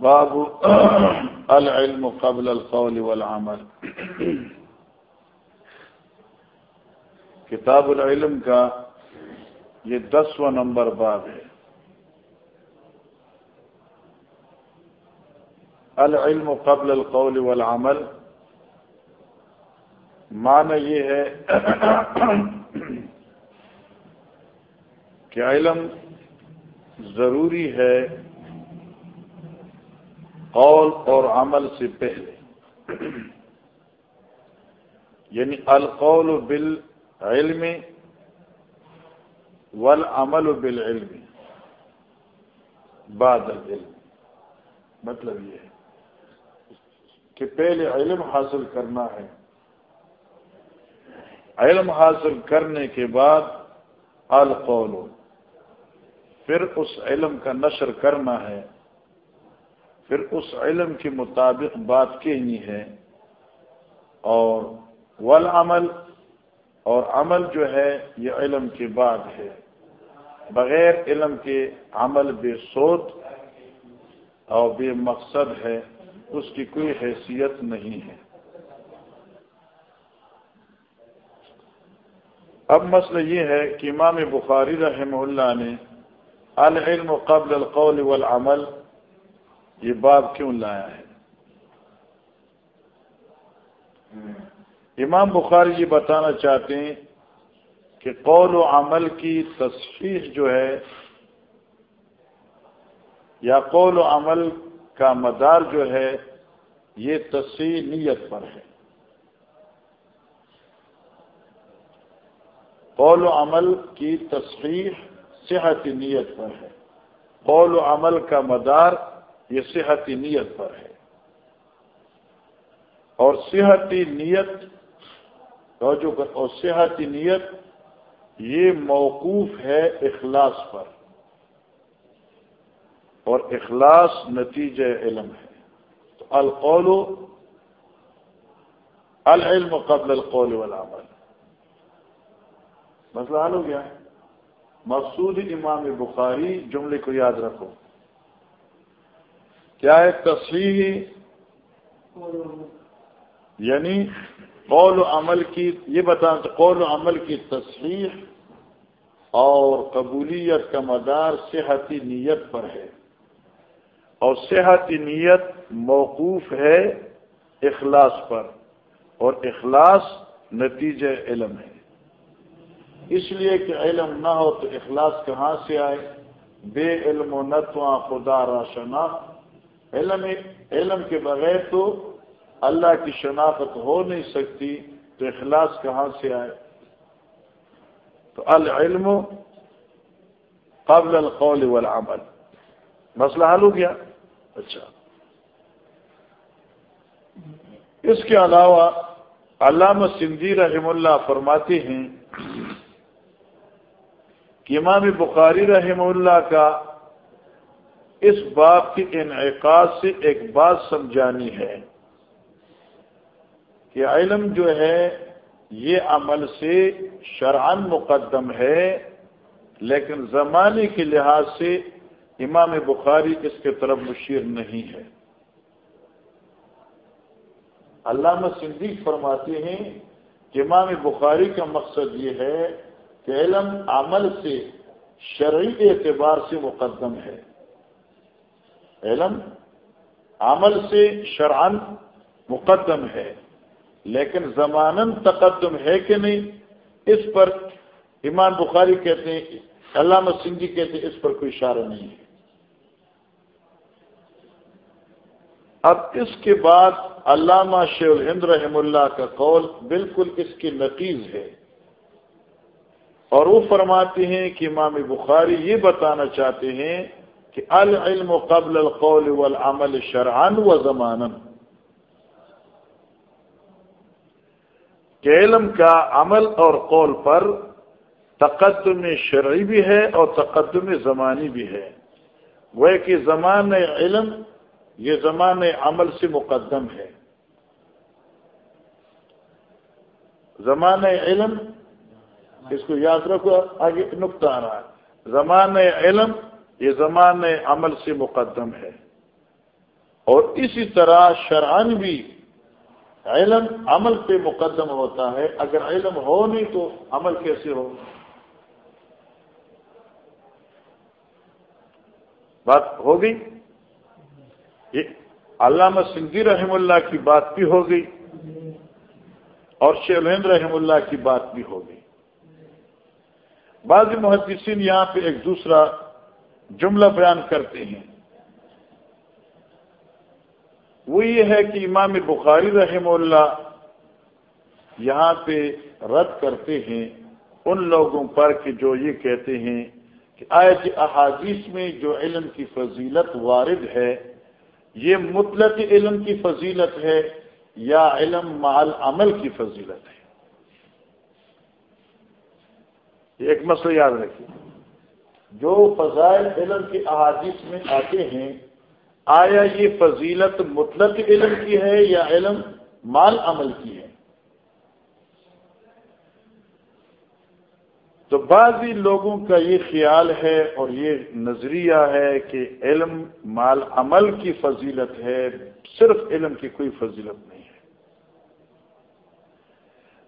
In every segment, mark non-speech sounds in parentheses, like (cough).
باب (clears throat) العلم قبل القول والعمل. (clears throat) کتاب العلم کا یہ دسواں نمبر باب ہے. العلم قبل القول والعمل. معنی یہ ہے (clears throat) کہ علم ضروری ہے قول اور عمل سے پہلے۔ یعنی القول بالعلم والعمل بالعلم۔ بعد العلم۔ مطلب یہ ہے کہ پہلے علم حاصل کرنا ہے۔ علم حاصل کرنے کے بعد القول۔ پھر اس علم کا نشر کرنا ہے۔ پھر اس علم کے مطابق بات کہنی ہے اور والعمل، اور عمل جو ہے، یہ علم کے بعد ہے۔ بغیر علم کے عمل بے سوت اور بے مقصد ہے، اس کی کوئی حیثیت نہیں ہے۔ اب مسئلہ یہ ہے کہ امام بخاری رحمہ اللہ نے، العلم قبل القول والعمل یہ باب کیوں لایا ہے؟ امام بخاری یہ بتانا چاہتے ہیں کہ قول و عمل کی تصفیح جو ہے یا قول و عمل کا مدار جو ہے، یہ تصحیح نیت پر ہے۔ قول و عمل کی تصحیح صحت نیت پر ہے۔ قول و عمل کا مدار یہ صحتی نیت پر ہے۔ اور صحتی نیت، اور صحتی نیت یہ موقوف ہے اخلاص پر۔ اور اخلاص نتیجہ علم ہے۔ تو القول، العلم قبل القول والعمل۔ مسئلہ حل ہو گیا۔ ہے مقصود امام بخاری، جملے کو یاد رکھو۔ کیا ہے تصویر یعنی قول و عمل کی، یہ بتا قول و عمل کی تصویر اور قبولیت کا مدار صحتی نیت پر ہے۔ اور صحتی نیت موقوف ہے اخلاص پر، اور اخلاص نتیجہ علم ہے۔ اس لیے کہ علم نہ ہو تو اخلاص کہاں سے آئے؟ بے علم و نتواں خدا را شناخت علم علم کے بغیر تو اللہ کی شناخت ہو نہیں سکتی، تو اخلاص کہاں سے آئے؟ تو العلم قبل القول والعمل۔ مسئلہ حل ہو گیا؟ اچھا۔ اس کے علاوہ علامہ سندھی رحم اللہ فرماتے ہیں کہ امام بخاری رحم اللہ کا اس بات کے انعقاد سے ایک بات سمجھانی ہے کہ علم جو ہے، یہ عمل سے شرعن مقدم ہے، لیکن زمانے کے لحاظ سے امام بخاری اس کے طرف مشیر نہیں ہے۔ علامہ سندھی فرماتے ہیں کہ امام بخاری کا مقصد یہ ہے کہ علم عمل سے شرعی اعتبار سے مقدم ہے۔ علم عمل سے شرعن مقدم ہے، لیکن زمانن تقدم ہے کہ نہیں، اس پر امام بخاری کہتے ہیں، علامہ سنگھی کہتے ہیں، اس پر کوئی اشارہ نہیں ہے۔ اب اس کے بعد علامہ شیخ الہند رحم اللہ کا قول بالکل اس کی نقیز ہے۔ اور وہ فرماتے ہیں کہ امام بخاری یہ بتانا چاہتے ہیں کہ العلم قبل القول والعمل شرعن و زمان کہ علم کا عمل اور قول پر تقدم شرعی بھی ہے اور تقدم زمانی بھی ہے. وہ کہ زمان علم یہ زمان عمل سے مقدم ہے. زمان علم، اس کو یاد رکھو، آگے نقطہ آ رہا ہے. زمان علم یہ زمان عمل سے مقدم ہے۔ اور اسی طرح شرعن بھی علم عمل پہ مقدم ہوتا ہے۔ اگر علم ہو نہیں تو عمل کیسے ہو؟ بات ہو گئی۔ یہ علامہ سنگی رحم اللہ کی بات بھی ہو گئی۔ اور شیلین رحم اللہ کی بات بھی ہو گئی۔ بعض محدثین یہاں پہ ایک دوسرا جملہ بیان کرتے ہیں۔ وہ یہ ہے کہ امام بخاری رحم اللہ یہاں پہ رد کرتے ہیں ان لوگوں پر کہ جو یہ کہتے ہیں کہ آیت جی احادیث میں جو علم کی فضیلت وارد ہے، یہ مطلق علم کی فضیلت ہے یا علم مال عمل کی فضیلت ہے۔ ایک مسئلہ یاد رکھیے۔ جو فضائل علم کی احادیث میں آتے ہیں، آیا یہ فضیلت مطلق علم کی ہے یا علم مال عمل کی ہے؟ تو بعضی لوگوں کا یہ خیال ہے اور یہ نظریہ ہے کہ علم مال عمل کی فضیلت ہے، صرف علم کی کوئی فضیلت نہیں۔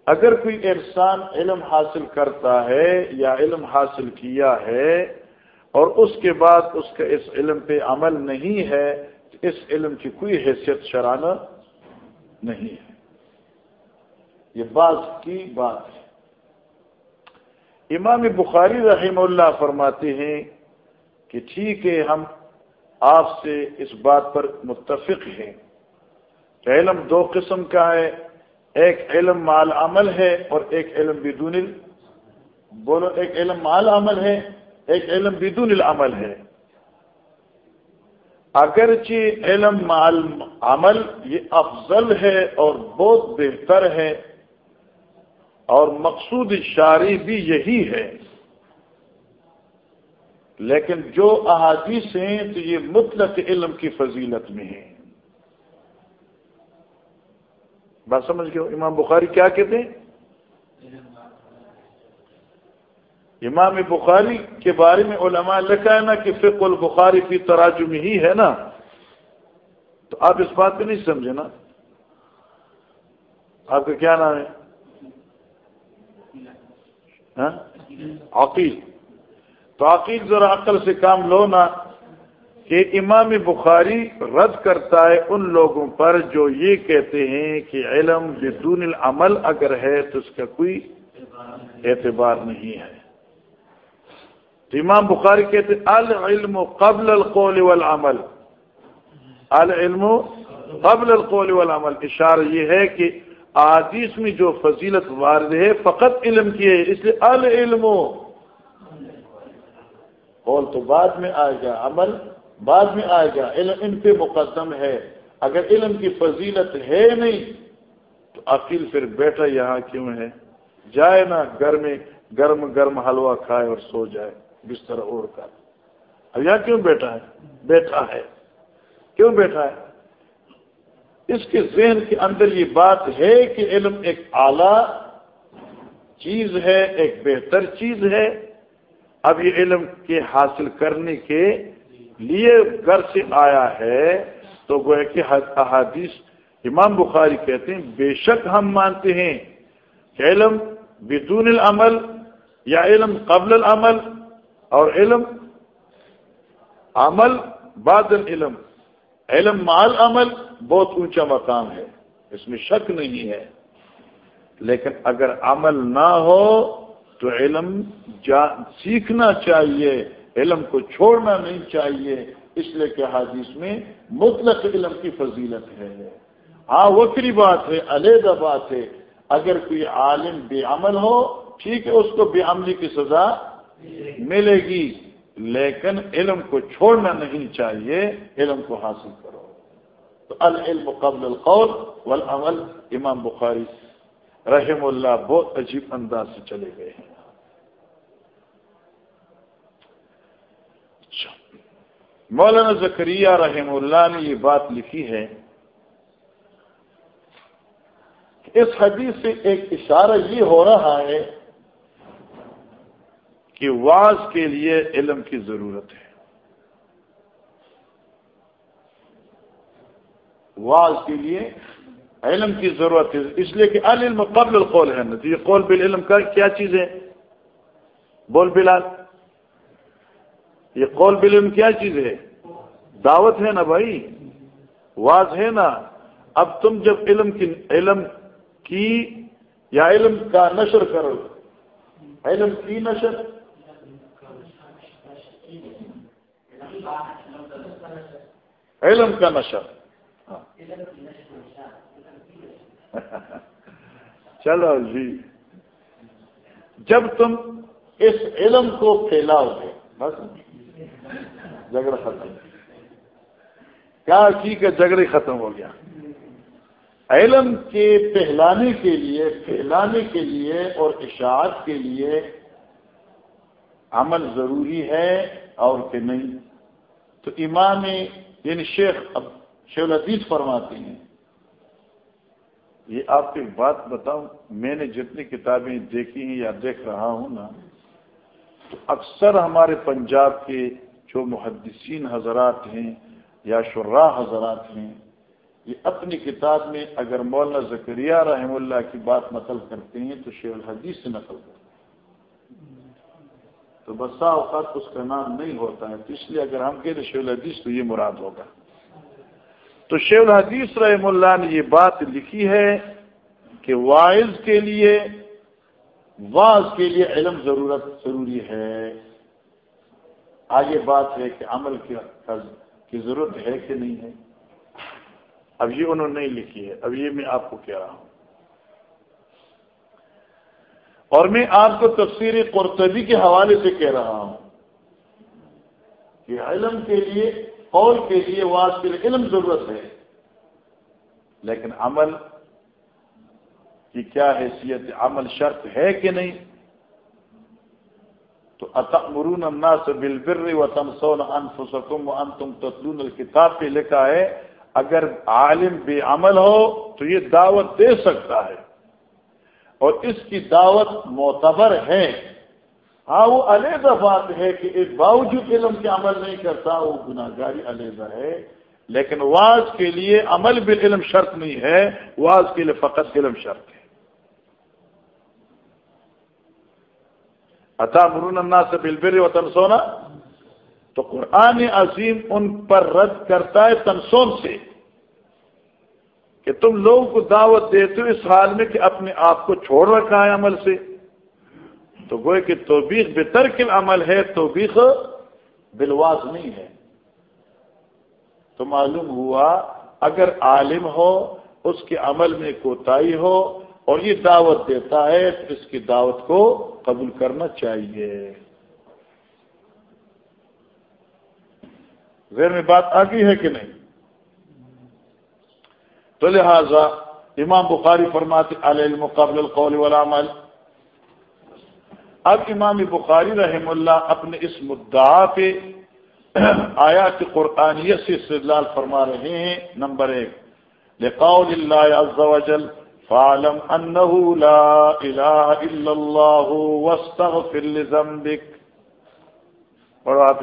اگر کوئی انسان علم حاصل کرتا ہے یا علم حاصل کیا ہے اور اس کے بعد اس کا اس علم پہ عمل نہیں ہے، تو اس علم کی کوئی حیثیت شرانہ نہیں ہے۔ یہ بعض کی بات ہے۔ امام بخاری رحم اللہ فرماتے ہیں کہ ٹھیک ہے، ہم آپ سے اس بات پر متفق ہیں۔ کہ علم دو قسم کا ہے۔ ایک علم مال عمل ہے اور ایک علم بدون بولو، ایک علم مال عمل ہے، ایک علم بدون العمل ہے۔ اگرچہ علم مال عمل یہ افضل ہے اور بہت بہتر ہے، اور مقصود شاری بھی یہی ہے۔ لیکن جو احادیث ہیں تو یہ مطلق علم کی فضیلت میں ہیں۔ بات سمجھ گئے امام بخاری کیا کہتے ہیں؟ امام بخاری کے بارے میں علماء لکھا ہے نا کہ فق البخاری کی تراجم ہی ہے نا۔ تو آپ اس بات پہ نہیں سمجھے نا۔ آپ کا کیا نام ہے؟ ہاں؟ عقیل۔ تو عقیل ذرا عقل سے کام لو نا۔ کہ امام بخاری رد کرتا ہے ان لوگوں پر جو یہ کہتے ہیں کہ علم بدون العمل اگر ہے تو اس کا کوئی اعتبار نہیں ہے۔ تو امام بخاری کہتے العلم قبل القول والعمل۔ العلم قبل القول والعمل۔ اشارہ یہ ہے کہ آدیش میں جو فضیلت وارد ہے فقط علم کی ہے، اس لیے العلم۔ قول تو بعد میں آئے گا عمل بعد میں آئے گا، علم ان پہ مقدم ہے۔ اگر علم کی فضیلت ہے نہیں، تو عقیل پھر بیٹھا یہاں کیوں ہے؟ جائے نا گھر میں گرم گرم حلوہ کھائے اور سو جائے، بستر اوڑھ کر۔ اب یہاں کیوں بیٹھا ہے؟ بیٹھا ہے۔ کیوں بیٹھا ہے؟ اس کے ذہن کے اندر یہ بات ہے کہ علم ایک اعلی چیز ہے، ایک بہتر چیز ہے۔ اب یہ علم کے حاصل کرنے کے لیے گھر سے آیا ہے، تو گویا کہ احادیث امام بخاری کہتے ہیں، بے شک ہم مانتے ہیں کہ علم بدون العمل یا علم قبل العمل اور علم عمل بعد العلم، علم مال عمل بہت اونچا مقام ہے، اس میں شک نہیں ہے۔ لیکن اگر عمل نہ ہو تو علم سیکھنا چاہیے۔ علم کو چھوڑنا نہیں چاہیے، اس لیے کہ حادث میں مطلق علم کی فضیلت ہے۔ ہاں وکری بات ہے، علیحدہ بات ہے۔ اگر کوئی عالم بے عمل ہو، ٹھیک ہے، اس کو بے عملی کی سزا ملے گی، لیکن علم کو چھوڑنا نہیں چاہیے، علم کو حاصل کرو۔ تو العلم قبل القول والعمل، امام بخاری رحم اللہ بہت عجیب انداز سے چلے گئے ہیں۔ مولانا زکریہ رحم اللہ نے یہ بات لکھی ہے اس حدیث سے ایک اشارہ یہ ہو رہا ہے کہ واز کے لیے علم کی ضرورت ہے۔ واز کے لیے علم کی ضرورت ہے۔ اس لیے کہ العلم قبل القول ہے۔ نا تو یہ قول بالعلم کا کیا چیز ہے؟ بول بلال۔ یہ قول بالعلم کیا چیز ہے؟ دعوت ہے نا بھائی؟ واز ہے نا؟ اب تم جب علم کی علم کی یا علم کا نشر کرو۔ علم کی نشر؟ علم کا نشر۔ ہاں۔ چلو جی۔ جب تم اس علم کو پھیلاؤ گے، بس۔ جھگڑا ختم۔ کیا کی کہ جھگڑے ختم ہو گیا؟ علم کے پہلانے کے لیے، پھیلانے کے لیے اور اشاعت کے لیے عمل ضروری ہے اور کہ نہیں؟ تو امام یعنی شیخ اب شیخ الحدیث فرماتے ہیں، یہ آپ کو ایک بات بتاؤں، میں نے جتنی کتابیں دیکھی ہیں یا دیکھ رہا ہوں نا تو اکثر ہمارے پنجاب کے جو محدثین حضرات ہیں یا شراء حضرات ہیں، یہ اپنی کتاب میں اگر مولانا زکریہ رحم اللہ کی بات نقل کرتے ہیں تو شیخ الحدیث سے نقل کرتے ہیں۔ تو بسا اوقات اس کا نام نہیں ہوتا ہے، تو اس لیے اگر ہم کہتے شیخ الحدیث تو یہ مراد ہوگا۔ تو شیخ الحدیث رحم اللہ نے یہ بات لکھی ہے کہ وائز کے لیے واز کے لیے علم ضرورت ضروری ہے۔ آگے بات ہے کہ عمل کی ضرورت ہے کہ نہیں ہے۔ اب یہ انہوں نے نہیں لکھی ہے۔ اب یہ میں آپ کو کہہ رہا ہوں۔ اور میں آپ کو تفسیر قرطبی کے حوالے سے کہہ رہا ہوں کہ علم کے لیے، قول کے لیے واض کے لیے علم ضرورت ہے، لیکن عمل کی کیا حیثیت عمل شرط ہے کہ نہیں؟ تو اتمرون الناس بالبر وتمسون انفسكم وانتم تتلون الكتاب پہ لکھا ہے، اگر عالم بے عمل ہو تو یہ دعوت دے سکتا ہے۔ اور اس کی دعوت معتبر ہے۔ ہاں وہ علیحدہ بات ہے کہ ایک باوجود علم کے عمل نہیں کرتا، وہ گناہ گاری علیحدہ ہے۔ لیکن واز کے لیے عمل بھی علم شرط نہیں ہے، واز کے لیے فقط علم شرط ہے۔ عطا مرون اللہ سے بلبر و تنسونا تو قرآن عظیم ان پر رد کرتا ہے تنسون سے کہ تم لوگوں کو دعوت دیتے ہو اس حال میں کہ اپنے آپ کو چھوڑ رکھا ہے عمل سے۔ تو گوئے کہ توبیخ بہتر کے عمل ہے، توبیخ بلواز نہیں ہے۔ تو معلوم ہوا، اگر عالم ہو، اس کے عمل میں کوتاہی ہو اور یہ دعوت دیتا ہے تو اس کی دعوت کو قبول کرنا چاہیے۔ غیر میں بات آ گئی ہے کہ نہیں؟ تو لہذا امام بخاری فرماتے علیہ المقابل القول والعمل اب امام بخاری رحم اللہ اپنے اس مدعا پہ آیات قرآنیت سے استدلال فرما رہے ہیں۔ نمبر ایک، لقول اللہ عز وجل فعلم انه لا الہ الا اللہ واستغفر لذنبک۔ پڑھو آپ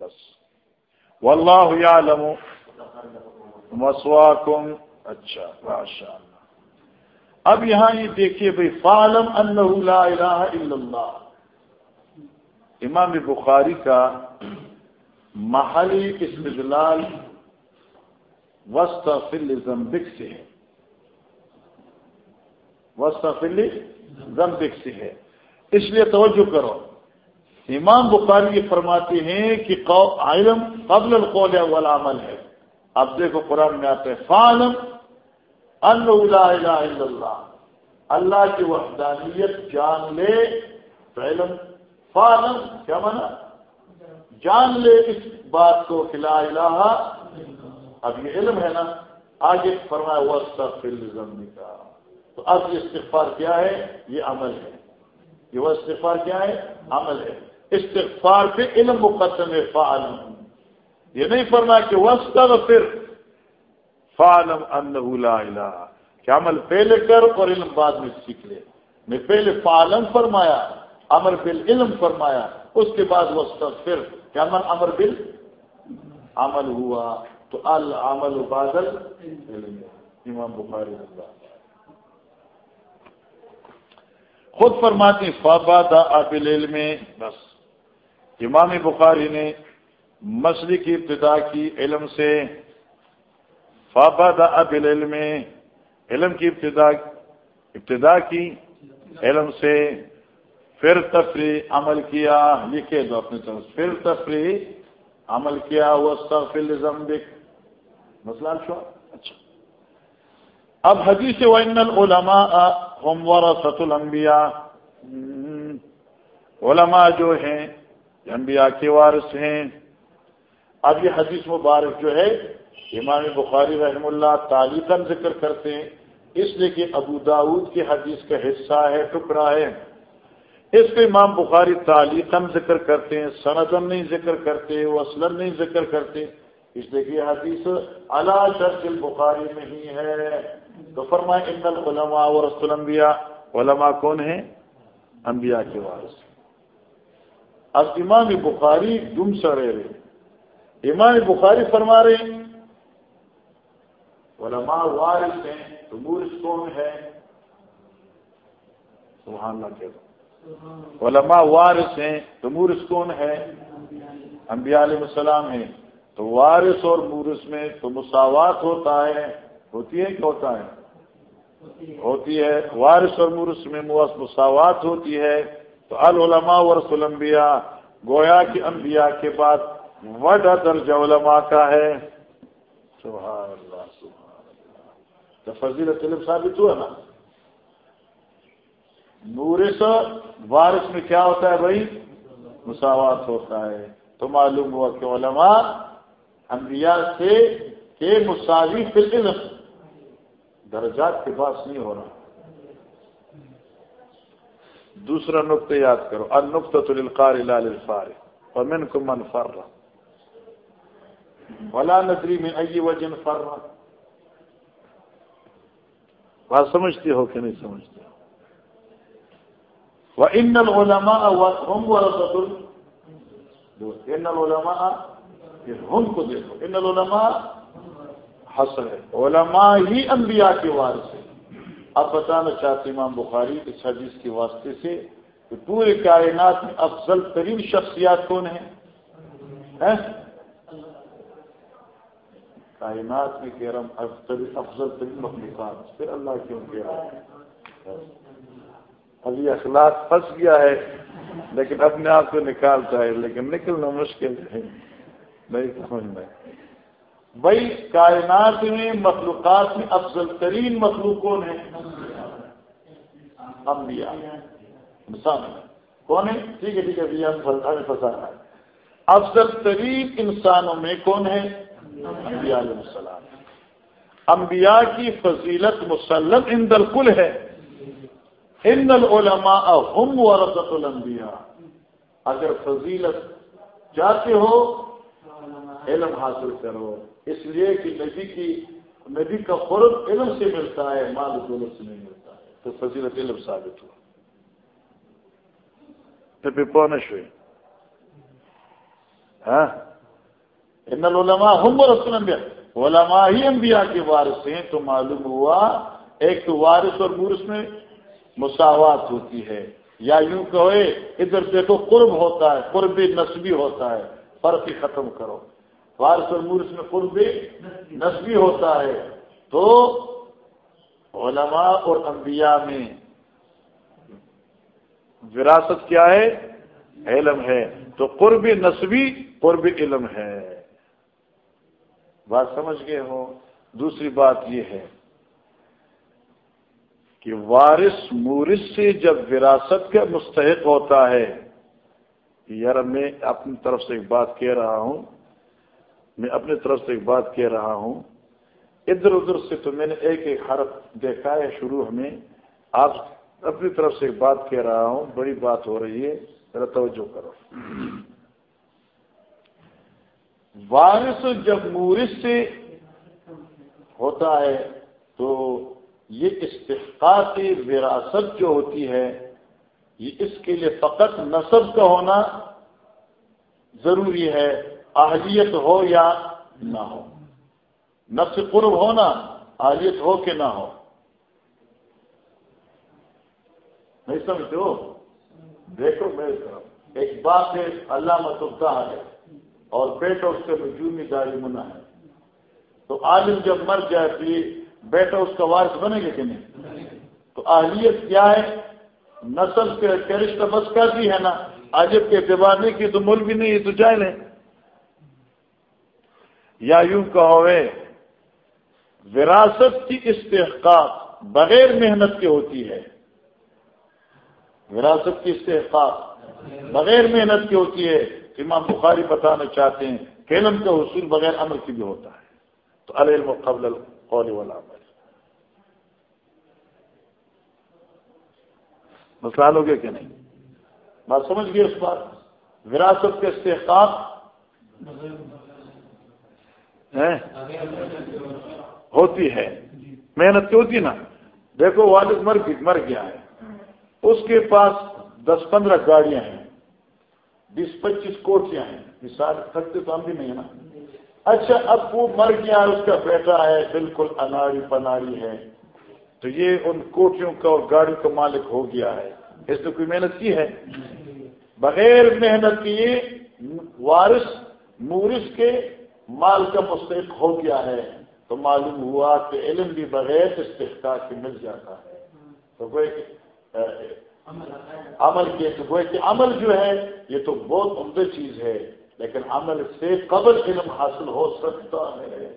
بس۔ واللہ یعلم مسواکم۔ اچھا ماشاء اللہ اب یہاں یہ دیکھیے بھائی فالم لا الہ الا اللہ۔ امام بخاری کا محلی اسم جلال وسط فل زمبک سے ہے۔ وسط فل زمبک سے ہے۔ اس لیے توجہ کرو۔ امام بخاری یہ فرماتے ہیں کہ علم قبل القول والعمل ہے۔ اب دیکھو قرآن میں آتے ہیں فالم لا الہ الا اللہ۔ اللہ کی وحدانیت جان لے علم فالم کیا مانا جان لے اس بات کو کہ لا الہ اب یہ علم ہے نا، آگے فرمایا وسط کا تو اب یہ استغفار کیا ہے؟ یہ عمل ہے۔ یہ وہ استغفار کیا ہے؟ عمل ہے۔ استغفار پہ علم مقدم فعالم یہ نہیں فرمایا کہ وسط پھر فالم لا الہ کہ عمل پہلے کر اور علم بعد میں سیکھ لے۔ میں پہلے فالم فرمایا امر بل علم فرمایا، اس کے بعد وہ پھر کہ امر امر بل عمل ہوا۔ تو العمل بادل امام بخاری اللہ خود فرماتے فابادہ ابل علم بس۔ امام بخاری نے مسئلے کی ابتدا کی علم سے فابادہ ابل علم علم کی ابتدا ابتدا کی علم سے پھر تفریح عمل کیا۔ لکھے دو اپنی طرف۔ پھر تفریح عمل کیا۔ وہ سفل زمبک مسئلہ اچھا۔ اب حدیث وین العلماء ہم ورثت الانبیاء علماء جو ہیں، انبیاء کے وارث ہیں۔ اب یہ حدیث مبارک جو ہے، امام بخاری رحم اللہ تعلیقاً ذکر کرتے ہیں۔ اس لیے کہ ابو داود کی حدیث کا حصہ ہے، ٹکڑا ہے۔ اس کو امام بخاری تعلیقاً ذکر کرتے ہیں سندن نہیں ذکر کرتے وسلم نہیں ذکر کرتے۔ اس لیے کہ حدیث اللہ شرط البخاری میں ہی ہے۔ تو فرمائے، ان العلماء اور رسول انبیاء علماء کون ہیں؟ انبیاء کے وارث۔ اب امام بخاری گم سڑے رہے امام بخاری فرما رہے ہیں، علماء وارث ہیں تو مورث کون ہے۔ سبحان اللہ کہہ علماء وارث ہیں تو مورث کون ہے۔ انبیاء علیہ السلام ہیں۔ تو وارث اور مورث میں تو مساوات ہوتا ہے، ہوتی ہے کہ ہوتا ہے؟ ہوتی ہے۔ وارث اور مورث میں مساوات ہوتی ہے۔ تو العلماء ورسول انبیاء، گویا کہ انبیاء کے بعد وڈا درجہ علماء کا ہے۔ سبحان اللہ سبحان اللہ۔ تو فضیلت علم ثابت ہوا نا؟ نورس وارث میں کیا ہوتا ہے بھائی؟ مساوات ہوتا ہے۔ تو معلوم ہوا کہ علماء انبیاء سے کہ مساوی فلم درجات کے پاس نہیں ہو رہا۔ دوسرا نقطہ یاد کرو النقطہ القار الفار ومن کو من فر۔ ولا ندری میں ائی وجن فر۔ بات سمجھتے ہو کہ نہیں سمجھتے؟ ہو ان العلماء ہم ورثت ان العلماء ہم کو دیکھو۔ ان العلماء حسن ہے۔ علماء ہی انبیاء کے وارث ہیں۔ اب بتانا چاہتے امام بخاری اس حدیث کے واسطے سے کہ پورے کائنات میں افضل ترین شخصیات کون ہیں؟ کائنات میں کہہ رہا ہوں، افضل ترین مخلوقات۔ پھر اللہ کیوں کہہ رہا ہے؟ ابھی اخلاق پھنس گیا ہے، لیکن اپنے آپ کو نکالتا ہے، لیکن نکلنا مشکل ہے۔ نہیں سمجھ میں۔ بھائی، کائنات میں مخلوقات میں افضل ترین مخلوق کون ہے انبیاء۔ انسان کون ہے ٹھیک ہے ٹھیک ہے ہمیں پھنسا ہے۔ افضل ترین انسانوں میں کون ہے انبیاء علیہ السلام۔ انبیاء کی فضیلت مسلم ان الکل ہے۔ ان العلماء ہم ورثت الانبیاء۔ اگر فضیلت چاہتے ہو علم حاصل کرو۔ اس لیے کہ نبی کی نبی کا قرب علم سے ملتا ہے، مال دولت سے نہیں ملتا ہے۔ تو فضیلت علم ثابت ہوا۔ تو پھر پونش ہوئی ہاں؟ ان ہم رسول انبیاء۔ علماء ہی انبیاء کے وارث ہیں۔ تو معلوم ہوا، ایک تو وارث اور مورس میں مساوات ہوتی ہے۔ یا یوں کہے ادھر دیکھو، قرب ہوتا ہے، قرب نسبی ہوتا ہے۔ فرق ہی ختم کرو۔ وارث اور مورس میں قرب نسبی ہوتا ہے۔ تو علماء اور انبیاء میں وراثت کیا ہے؟ علم ہے۔ تو قرب نسبی قرب علم ہے۔ بات سمجھ گئے ہو دوسری بات یہ ہے کہ وارث مورث سے جب وراثت کا مستحق ہوتا ہے، یار میں اپنی طرف سے ایک بات کہہ رہا ہوں۔ میں اپنی طرف سے ایک بات کہہ رہا ہوں۔ ادھر ادھر سے تو میں نے ایک ایک حرف دیکھا ہے شروع میں۔ آپ اپنی طرف سے ایک بات کہہ رہا ہوں۔ بڑی بات ہو رہی ہے۔ ذرا توجہ کرو۔ وارث جب مورث سے ہوتا ہے تو یہ استحقاق وراثت جو ہوتی ہے، یہ اس کے لیے فقط نصب کا ہونا ضروری ہے۔ اہلیت ہو یا نہ ہو۔ نفس قرب ہونا آلیت ہو کہ نہ ہو۔ نہیں سمجھتے ہو؟ دیکھو میرے طرف، ایک بات ہے اللہ متبدہ ہے؟ اور بیٹا اس کے مجومی داری منا ہے۔ تو عالم جب مر جائے تو بیٹا اس کا وارث بنے گا کہ نہیں؟ تو اہلیت کیا ہے؟ نسل کے کرشت بس کا بھی ہے نا۔ عجب کے اعتبار نہیں کی تو مل بھی نہیں، تو جائے لیں یا یوں کہو وراثت کی استحقاق بغیر محنت کے ہوتی ہے۔ وراثت کی استحقاق بغیر محنت کی ہوتی ہے۔ امام بخاری بتانا چاہتے ہیں کہ علم کا حصول بغیر عمل کی بھی ہوتا ہے۔ تو العلم قبل القول والعمل۔ مسئلہ ہو گیا کہ نہیں؟ بات سمجھ گئے اس بات؟ وراثت کے استحقاق ہوتی ہے۔ محنت کی ہوتی نا۔ دیکھو والد مر مر گیا ہے۔ اس کے پاس دس پندرہ گاڑیاں ہیں۔ بیس، پچیس کوٹیاں ہیں۔ مثال سکتے تو ہم بھی نہیں نا۔ اچھا اب وہ مر گیا، اس کا بیٹا ہے، بالکل اناڑی پناڑی ہے۔ تو یہ ان کوٹیوں کا اور گاڑی کا مالک ہو گیا ہے۔ اس نے کوئی محنت کی ہے؟ بغیر محنت کیے وارث، مورث کے مال کا مستحق ہو گیا ہے، تو معلوم ہوا کہ علم بھی بغیر استحقاق کے مل جاتا ہے۔ تو کوئی عمل کے تو گوئے کہ عمل جو ہے، یہ تو بہت عمدہ چیز ہے، لیکن عمل سے قبل علم حاصل ہو سکتا ہے۔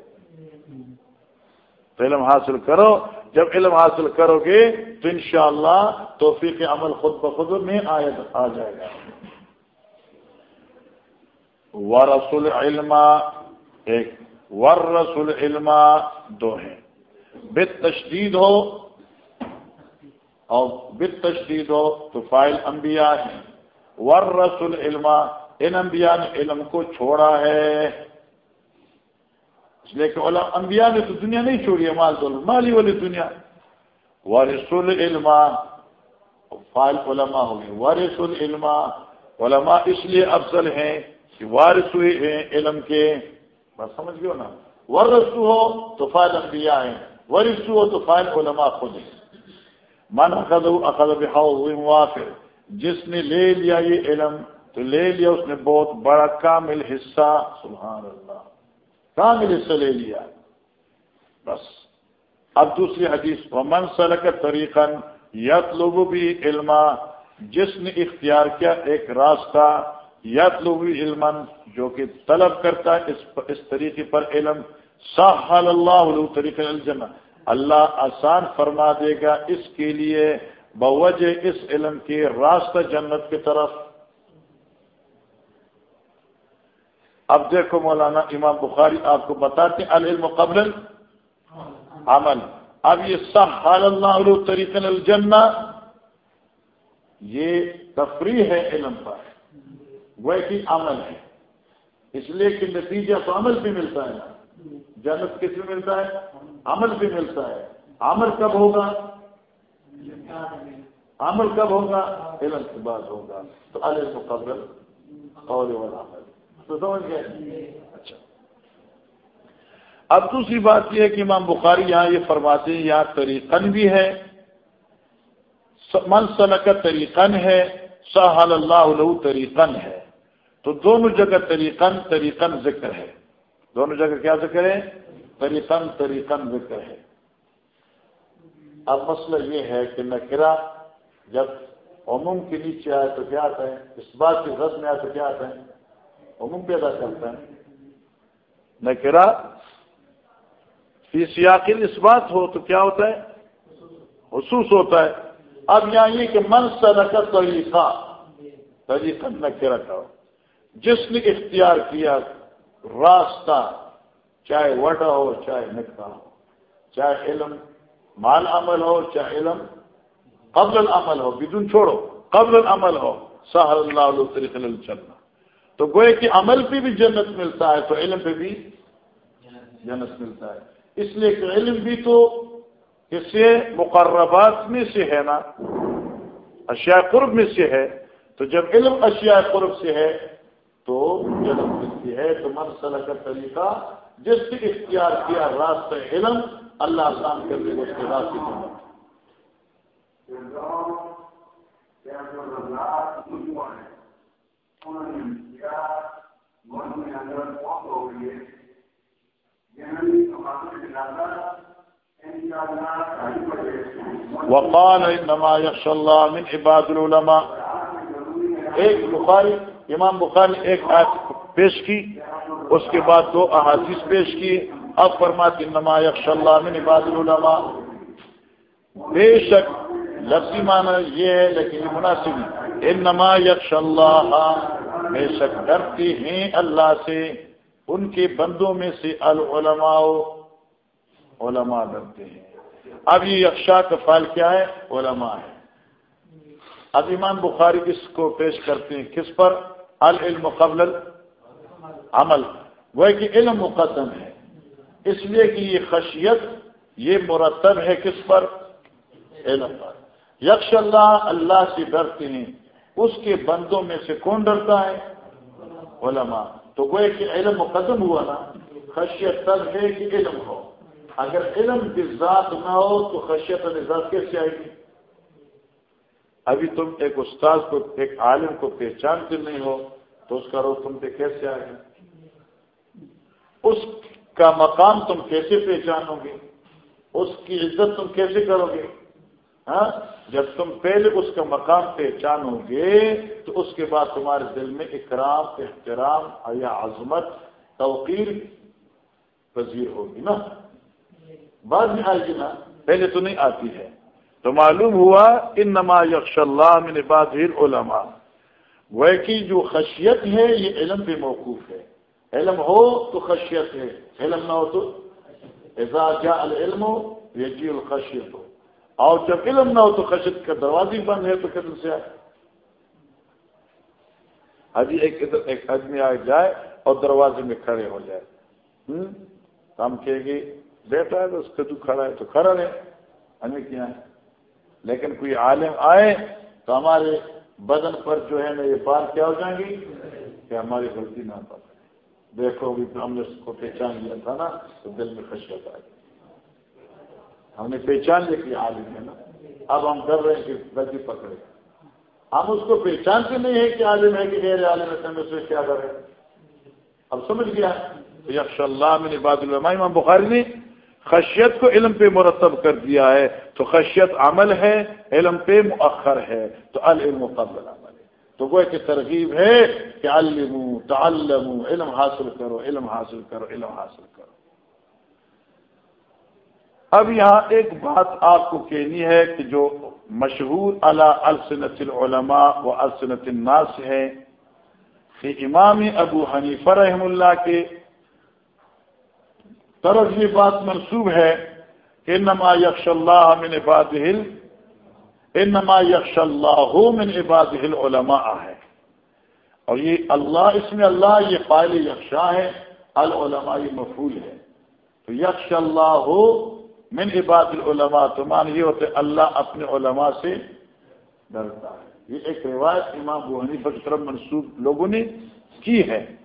تو علم حاصل کرو، جب علم حاصل کرو گے، تو انشاءاللہ توفیق عمل خود بخود میں آ جائے گا۔ ورسول علم ایک ورسول علم دو ہیں۔ بت تشدید ہو اور بت تشدید ہو تو فائل انبیاء ہیں۔ ور رسول علم ان انبیاء نے علم کو چھوڑا ہے۔ اس لیے کہ انبیاء نے تو دنیا نہیں چھوڑی ہے، مال مالی والی دنیا۔ ورسول علم فائل علماء ہو گئے۔ ورسول علم علماء اس لیے افضل ہیں کہ وارث ہوئے ہیں علم کے۔ بس سمجھ گئے نا ورسو ہو تو فائل انبیاء ہیں ورسو ہو تو فائل علماء خود ہیں۔ من اخذ اخذ بحوض وافر، جس نے لے لیا یہ علم، تو لے لیا اس نے بہت بڑا کامل حصہ۔ سبحان اللہ۔ کامل حصہ لے لیا۔ بس۔ اب دوسری حدیث من سلک طریقہ یت لوگوں بھی علم جس نے اختیار کیا ایک راستہ یت لوگی علم جو کہ طلب کرتا ہے اس طریقے پر علم ساحل اللہ طریقہ الجنہ۔ اللہ آسان فرما دے گا اس کے لیے، بوجہ اس علم کے راستہ جنت کی طرف۔ اب دیکھو مولانا امام بخاری، آپ کو بتاتے العلم قبل عمل۔ اب یہ سہال اللہ علیہ طریقہ الجنہ، یہ تفریح ہے علم پر۔ وہ کہ عمل ہے۔ اس لیے کہ نتیجہ تو عمل بھی ملتا ہے۔ جنت کس میں ملتا ہے؟ عمل بھی ملتا ہے۔ عمل کب ہوگا؟ عمل کب ہوگا؟ علم کے بعد ہوگا۔ تو علیہ قبل اور تو سمجھ گئے؟ اچھا۔ اب دوسری بات یہ ہے کہ امام بخاری یہاں یہ فرماتے ہیں، یہاں طریقن بھی ہے۔ منسل کا طریقن ہے، سہل اللہ علیہ طریقن ہے۔ تو دونوں جگہ طریقن طریقن ذکر ہے۔ دونوں جگہ کیا ذکر ہے؟ طریقن طریقن ذکر ہے۔ اب مسئلہ یہ ہے کہ نکرا جب عموم کے نیچے آئے تو کیا آتا ہے؟ اس بات کی غد میں آئے تو کیا آتا ہے؟ عموم پیدا کرتا ہے۔ نکرا فی سیاقل اس بات ہو تو کیا ہوتا ہے؟ حصوص ہوتا ہے۔ اب یہاں یہ کہ من کا طریقہ طریقہ نکرا کا جس نے اختیار کیا راستہ، چاہے وٹا ہو، چاہے نکا ہو، چاہے علم، مال عمل ہو، چاہے علم، قبل العمل ہو، بدون چھوڑو، قبل العمل ہو، سہل اللہ علیہ طریقے چلنا تو گوئے کہ عمل پہ بھی جنت ملتا ہے، تو علم پہ بھی جنت ملتا ہے۔ اس لیے کہ علم بھی تو سے مقربات میں سے ہے نا، اشیاء قرب میں سے ہے۔ تو جب علم اشیاء قرب سے ہے تو جنم ملتی ہے، تو مرسلہ کا طریقہ، جس نے اختیار کیا راستہ علم، اللہ آسان کر دے اس کے راستے کو وقال انما يخشى الله من عباد العلماء۔ ایک بخاری امام بخاری ایک آیت پیش کی، اس کے بعد دو احادیث پیش کی۔ اب فرماتی انما یکش اللہ من عباد العلماء۔ بے شک لفظی معنی یہ ہے، لیکن یہ مناسب انما یکش اللہ۔ بے شک ڈرتی ہیں اللہ سے، ان کے بندوں میں سے العلماء۔ علماء ڈرتے ہیں۔ اب یہ یکشا کا فال کیا ہے؟ علماء ہے۔ اب امام بخاری اس کو پیش کرتے ہیں کس پر؟ العلم قبل عمل وہ کہ علم مقدم ہے۔ اس لیے کہ یہ خشیت، یہ مرتب ہے کس پر؟ علم پر۔ یکش اللہ اللہ سے ڈرتے ہیں۔ اس کے بندوں میں سے کون ڈرتا ہے؟ علماء۔ تو وہ کہ علم مقدم ہوا نا، خشیت تب ہے کہ علم ہو۔ اگر علم کی ذات نہ ہو، تو خشیت ذات کیسے آئے گی؟ ابھی تم ایک استاد کو، ایک عالم کو پہچانتے نہیں ہو، تو اس کا روح تم پہ کیسے آئے؟ اس کا مقام تم کیسے پہچانو گے؟ اس کی عزت تم کیسے کرو گے؟ ہاں؟ جب تم پہلے اس کا مقام پہچانو گے، تو اس کے بعد تمہارے دل میں اکرام، احترام یا عظمت، توقیر پذیر ہوگی نا؟ بعد میں آئے گی نا پہلے تو نہیں آتی ہے۔ تو معلوم ہوا ان نما یکش اللہ من بعد علماء وہ کہ جو خشیت ہے، یہ علم پہ موقوف ہے۔ علم ہو تو خشیت ہے۔ علم نہ ہو تو اعزاز العلم ہو یہ الخشیت۔ ہو اور جب علم نہ ہو تو خشیت کا دروازے بند ہے تو کدھر سے۔ آئے ابھی ایک ایک آدمی آ جائے اور دروازے میں کھڑے ہو جائے۔ ہوں ہم کہے گی بیٹا ہے تو اس کا تو کھڑا ہے تو کھڑا ہے ہمیں کیا ہے؟ لیکن کوئی عالم آئے تو ہمارے بدن پر جو ہے نا یہ بات کیا ہو جائیں گی؟ کہ ہماری غلطی نہ پڑے دیکھو بھی ہم نے اس کو پہچان لیا تھا نا، تو دل میں خشیت آئی ہم نے پہچان لیا کہ عالم ہے نا۔ اب ہم کر رہے ہیں کہ غلطی پکڑے۔ ہم اس کو پہچانتے نہیں ہے کہ عالم ہے کہ غیر عالم ہے ہم اس کیا کر رہے ہیں اب سمجھ گیا؟ یکش اللہ میں باد امام بخاری نے خشیت کو علم پہ مرتب کر دیا ہے، تو خشیت عمل ہے، علم پہ مؤخر ہے، تو العلم قبل عمل ہے۔ تو وہ ایک ترغیب ہے کہ علم تعلم علم حاصل کرو، علم حاصل کرو، علم حاصل کرو۔ اب یہاں ایک بات آپ کو کہنی ہے کہ جو مشہور اللہ السنت العلماء و السنت الناس ہے کہ امام ابو حنیفہ رحم اللہ کے طرف یہ بات منسوب ہے کہ نما یکش اللہ من عباد ہل انما یکش اللہ من عباد ہل علماء ہے۔ اور یہ اللہ اس میں اللہ یہ قائل یکشا ہے، العلماء یہ مفول ہے۔ تو یکش اللہ ہو من عباد العلماء، تو مان یہ ہوتے اللہ اپنے علماء سے ڈرتا ہے۔ یہ ایک روایت امام بوہنی پر طرف منسوب لوگوں نے کی ہے۔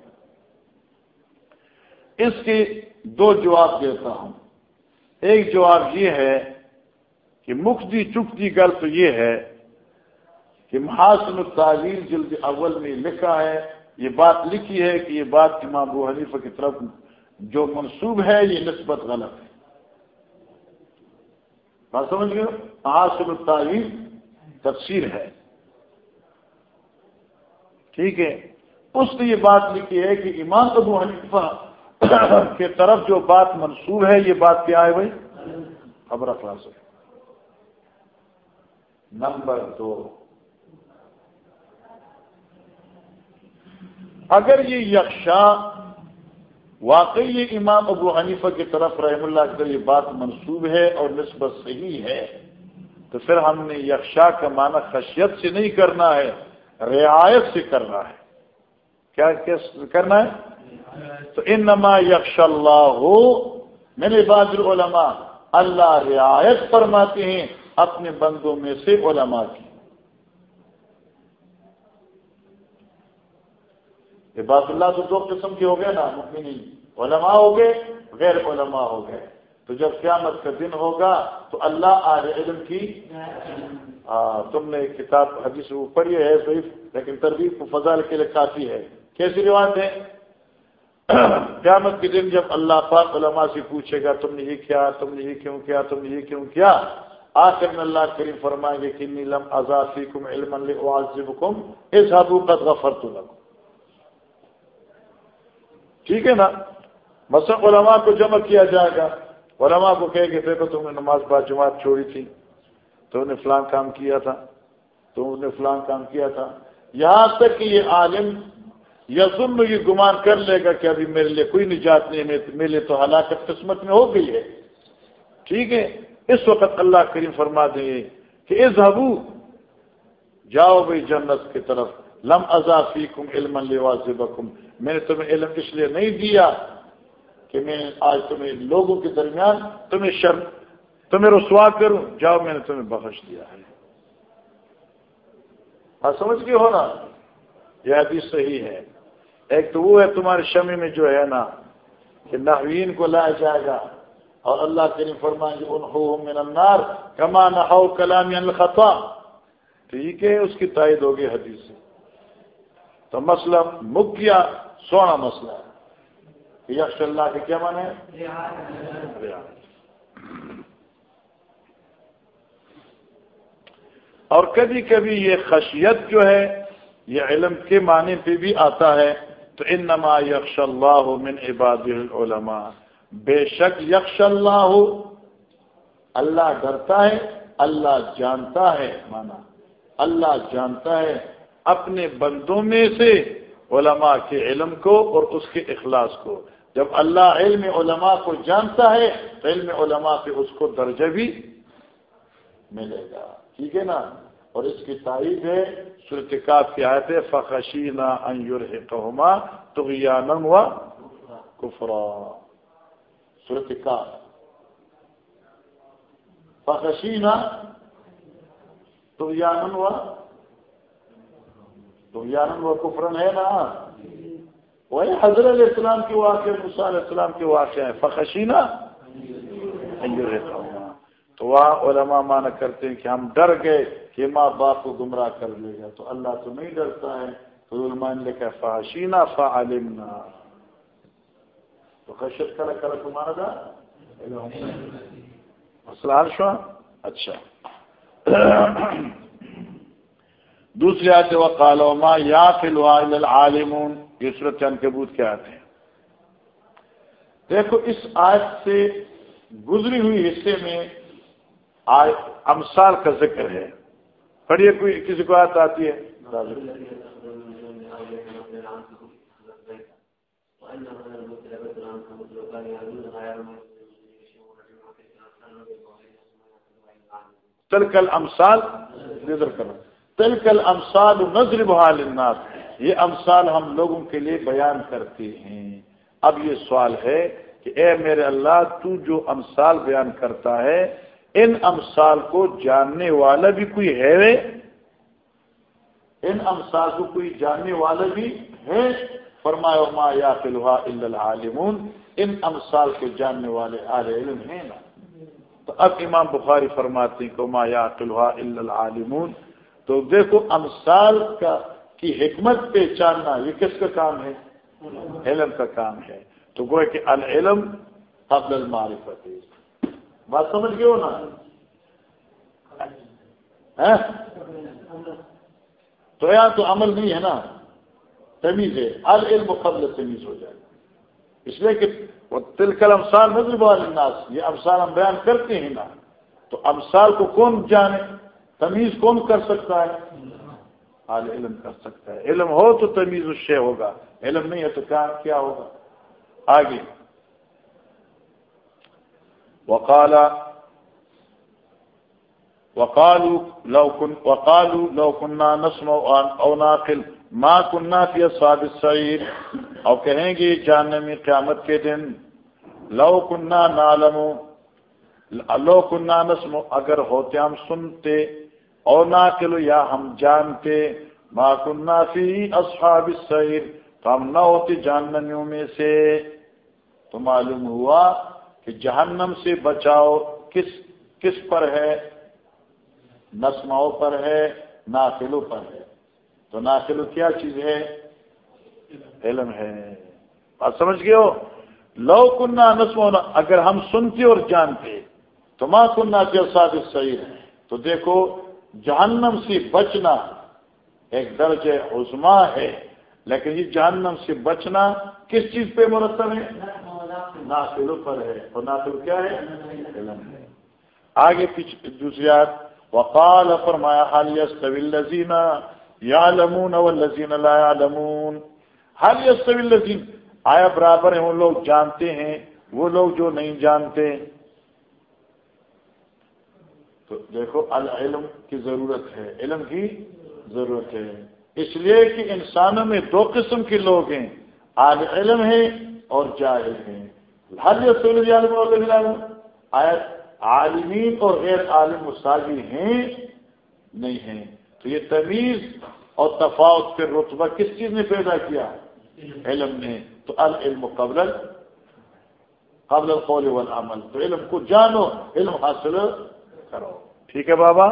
اس کے دو جواب دیتا ہوں۔ ایک جواب یہ ہے کہ مفتی چکتی گل تو یہ ہے کہ محاسن التعویل جلد اول میں لکھا ہے، یہ بات لکھی ہے کہ یہ بات امام ابو حنیفہ کی طرف جو منصوب ہے، یہ نسبت غلط ہے۔ بات سمجھ گئے؟ محاسن التعویل تفسیر ہے۔ ٹھیک ہے۔ اس نے یہ بات لکھی ہے کہ امام ابو حنیفہ کی طرف جو بات منسوب ہے، یہ بات کیا ہے بھائی؟ خبر اخلاص ہے نمبر دو۔ اگر یہ یکشا واقعی یہ امام ابو حنیفہ کی طرف رحم اللہ کی یہ بات منسوب ہے اور نسبت صحیح ہے، تو پھر ہم نے یکشا کا معنی خشیت سے نہیں کرنا ہے، رعایت سے کرنا ہے۔ کیا کرنا ہے؟ تو ان نما یکش اللہ ہو میرے بعد العلماء، اللہ رعایت فرماتے ہیں اپنے بندوں میں سے علماء کی۔ عباد اللہ تو دو قسم کے ہو گئے نا مکمنی علماء ہو گئے، غیر علماء ہو گئے۔ تو جب قیامت کا دن ہوگا تو اللہ آج علم کی تم نے کتاب حدیث پڑھی ہے، ضعیف، لیکن تربیت کو فضال کے لیے کافی ہے۔ کیسی روایت ہے؟ (coughs) قیامت کے دن جب اللہ پاک علماء سے پوچھے گا، تم نے یہ کیا، تم نے یہ کیوں کیا، تم نے یہ کیوں کیا؟ آخر میں اللہ کریم فرمائیں گے کہ نیلم ازافی کم علم کم اس حدوقت غفر تو ٹھیک ہے نا؟ مسق علماء کو جمع کیا جائے گا۔ علماء کو کہے کہ دیکھو تم نے نماز بعد جماعت چھوڑی تھی، تو نے فلان کام کیا تھا، تو نے فلان کام کیا تھا۔ یہاں تک کہ یہ عالم یا ظلم یہ گمان کر لے گا کہ ابھی میرے لیے کوئی نجات نہیں ہے، میرے لیے تو ہلاکت قسمت میں ہو گئی ہے۔ ٹھیک ہے؟ اس وقت اللہ کریم فرما دیں گے کہ اس حبو جاؤ بھائی جنت کی طرف۔ لم ازافی کم علم میں نے تمہیں علم اس لیے نہیں دیا کہ میں آج تمہیں لوگوں کے درمیان تمہیں شرم، تمہیں رسوا کروں۔ جاؤ، میں نے تمہیں بخش دیا ہے۔ ہاں سمجھ گئے ہو نا؟ یہ حدیث صحیح ہے۔ ایک تو وہ ہے تمہارے شمی میں جو ہے نا، کہ نحوین کو لایا جائے گا اور اللہ کے فرمائیں گے من النار کما نہ کلام الخطا۔ ٹھیک ہے، اس کی تائید ہوگی حدیث سے۔ تو مسئلہ مکیا سونا مسئلہ ہے۔ یکش اللہ کے کیا مانے اور کبھی کبھی یہ خشیت جو ہے، یہ علم کے معنی پہ بھی آتا ہے۔ تو ان نما یکش اللہ من عباد العلماء۔ بے شک یکش اللہ اللہ ڈرتا ہے، اللہ جانتا ہے، مانا، اللہ جانتا ہے اپنے بندوں میں سے علماء کے علم کو اور اس کے اخلاص کو۔ جب اللہ علم علماء کو جانتا ہے، تو علم علماء پہ اس کو درجہ بھی ملے گا۔ ٹھیک ہے نا؟ اور اس کی تائید ہے سرتکاب کی آیت فخشینہ انجر کہما تو ہوا کفرا سرتکاب فخشینہ تو ہوا تو ہوا کفرن ہے نا؟ وہی حضرت علیہ السلام کے واقع علیہ السلام کے واقع ہیں۔ فخشینہ انجر تو وہاں علماء مانا کرتے ہیں کہ ہم ڈر گئے کہ ماں باپ کو گمراہ کر لے گا۔ تو اللہ تو نہیں ڈرتا ہے۔ تو علماء نے لکھا فاشینا فعلمنا. تو خشت کرا کرا تمہارا تھا؟ مسئلہ حل شو اچھا۔ دوسری آتے وہ کالو یا فی العالمون۔ یہ صورت چند کبوت کیا آتے ہیں دیکھو، اس آیت سے گزری ہوئی حصے میں امثال کا ذکر ہے۔ پڑھیے کوئی، کسی کو آت آتی ہے؟ تلکل امسال نظر کرو۔ تلکل امسال نظر بحال الناس یہ امثال ہم لوگوں کے لیے بیان کرتے ہیں۔ اب یہ سوال ہے کہ اے میرے اللہ، تو جو امثال بیان کرتا ہے ان امثال کو جاننے والا بھی کوئی ہے؟ ان امثال کو کوئی جاننے والا بھی ہے؟ فرمایا، ما یا العالمون. ان امثال کو جاننے والے علم ہیں نا؟ تو اب امام بخاری فرماتے ہیں کہ ما یا العالمون. تو دیکھو، امثال کا کی حکمت پہچاننا یہ کس کا کام ہے؟ علم کا کام ہے۔ تو گوئے کہ العلم قبل المعرفت۔ ہے بات سمجھ گئے ہو نا؟ ہاں؟ تو یہاں تو عمل نہیں ہے نا، تمیز ہے۔ العلم قبل تمیز ہو جائے۔ اس لیے کہ وہ تلکل امسال مضرب الناس یہ افسال ہم بیان کرتے ہیں نا۔ تو ابسال کو کون جانے؟ تمیز کون کر سکتا ہے؟ حال علم کر سکتا ہے۔ علم ہو تو تمیز اس سے ہوگا، علم نہیں ہے تو کیا ہوگا؟ آگے۔ وقال، وقالوا لو كن، وقالوا لو كنا نسمع او ناقل ما كنا في اصحاب السعير. او کہیں گے، جاننے قیامت کے دن، لو كنا نعلم، لو كنا نسمع، اگر ہوتے ہم سنتے او ناقل یا ہم جانتے، ما كنا في اصحاب السعير، تو ہم نہ ہوتے جاننے میں سے، تو معلوم ہوا کہ جہنم سے بچاؤ کس کس پر ہے؟ نسماؤں پر ہے، ناخلوں پر ہے۔ تو ناخلو کیا چیز ہے؟ علم ہے۔ بات سمجھ گئے ہو؟ لو کنہ نسم اگر ہم سنتے اور جانتے، تو ماں کنہ کے ساتھ صحیح ہے تو دیکھو، جہنم سے بچنا ایک درج عزما ہے، لیکن یہ جہنم سے بچنا کس چیز پہ مرتب ہے؟ ناخلو پر ہے اور ناخلو کیا ہے؟ علم ہے آگے پیچھے دوسری آت وقال، فرمایا حال یستوی الذین یعلمون والذین لا یعلمون؟ حال یستوی الذین آیا برابر ہیں؟ وہ لوگ جانتے ہیں، وہ لوگ جو نہیں جانتے۔ تو دیکھو، العلم کی ضرورت ہے، علم کی ضرورت ہے۔ اس لیے کہ انسانوں میں دو قسم کے لوگ ہیں عال علم ہے اور جاہل ہیں۔ حل عالم آیا عالمین اور غیر عالم مساجی ہیں؟ نہیں ہیں۔ تو یہ تمیز اور تفاوت پھر رتبہ کس چیز نے پیدا کیا؟ علم نے۔ تو العلم قبل قبل القول والعمل۔ تو علم کو جانو، علم حاصل کرو۔ ٹھیک ہے بابا؟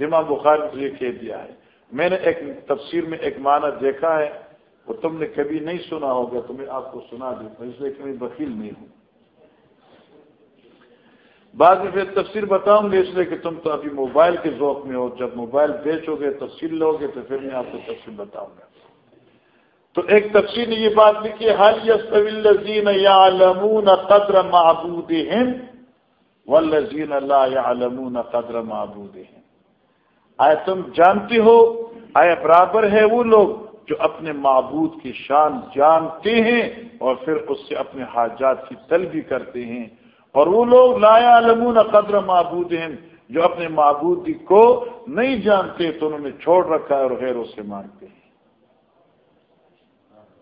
جمع بخار نے یہ کہہ دیا ہے۔ میں نے ایک تفسیر میں ایک معنی دیکھا ہے۔ وہ تم نے کبھی نہیں سنا ہوگا تو میں آپ کو سنا دوں اس لیے کہ میں وکیل نہیں ہوں۔ بعد میں پھر تفسیر بتاؤں گے اس لیے کہ تم تو ابھی موبائل کے ذوق میں ہو، جب موبائل بیچو گے، تفصیل لو گے تو پھر میں آپ کو تفصیل بتاؤں گا۔ تو ایک تفصیل نے یہ بات لکھی حل یسین یا علمون قدر محبود اللہ یا علمون قدر محبود آئے تم جانتے ہو؟ آئے برابر ہے وہ لوگ؟ جو اپنے معبود کی شان جانتے ہیں اور پھر اس سے اپنے حاجات کی طلبی کرتے ہیں۔ اور وہ لوگ لایا علمون قدر معبود ہیں جو اپنے معبود کو نہیں جانتے تو انہوں نے چھوڑ رکھا ہے اور غیروں سے مانگتے ہیں۔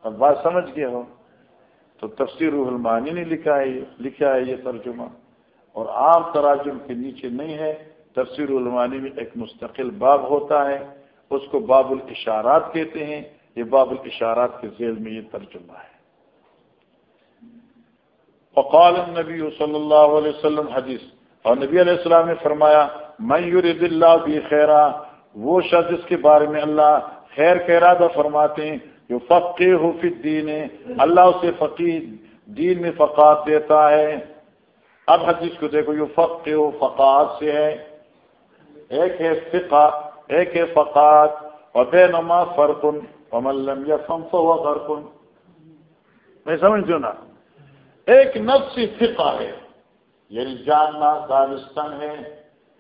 اب بات سمجھ گیا ہو؟ تو تفسیر روح المانی نے لکھا ہے لکھا ہے یہ ترجمہ۔ اور عام تراجم کے نیچے نہیں ہے، تفسیر المانی میں ایک مستقل باب ہوتا ہے۔ اس کو باب الاشارات کہتے ہیں، یہ باب الاشارات کے ذیل میں یہ ترجمہ ہے۔ فقال النبی صلی اللہ علیہ وسلم حدیث، اور نبی علیہ السلام نے فرمایا میں یرید اللہ بھی خیرا وہ شخص جس کے بارے میں اللہ خیر کا ارادہ فرماتے ہیں جو فقی ہو فی دین اللہ اسے فقی دین میں فقات دیتا ہے۔ اب حدیث کو دیکھو یہ فقی ہو فقات سے ہے۔ ایک ہے فقہ ایک فقات اور بے نما فرقن وملم یا فمف ہوا فرقن میں سمجھوں نا؟ ایک نفسی فقہ ہے یعنی جاننا دانستان ہے،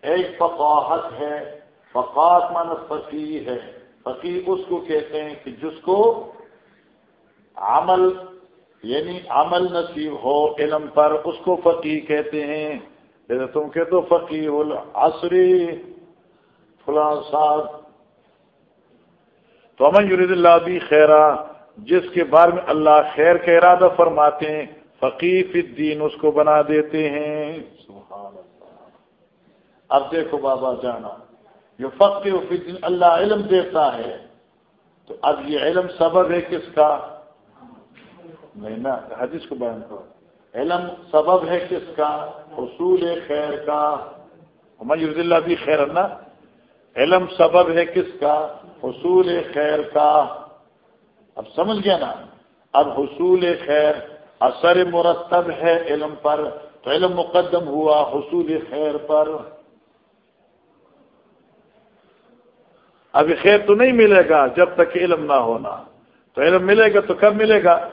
ایک فقاحت ہے فقات من فقی ہے۔ فقی اس کو کہتے ہیں کہ جس کو عمل یعنی عمل نصیب ہو، علم پر اس کو فقی کہتے ہیں۔ جیسے تم کہتے ہو فقی العصری فلاں صاحب۔ تو امن یرید اللہ بھی خیرا جس کے بارے میں اللہ خیر کا ارادہ فرماتے ہیں فقیف الدین اس کو بنا دیتے ہیں۔ سبحان اللہ۔ اب دیکھو بابا جانا، جو فقی الدین اللہ علم دیتا ہے، تو اب یہ علم سبب ہے کس کا؟ نہیں نا، حدیث کو بیان کرو۔ علم سبب ہے کس کا؟ حصول خیر کا۔ میوز اللہ بھی خیر نا۔ علم سبب ہے کس کا؟ حصول خیر کا۔ اب سمجھ گیا نا؟ اب حصول خیر، اثر مرتب ہے علم پر۔ تو علم مقدم ہوا حصول خیر پر۔ ابھی خیر تو نہیں ملے گا جب تک علم نہ ہونا۔ تو علم ملے گا تو کب ملے گا؟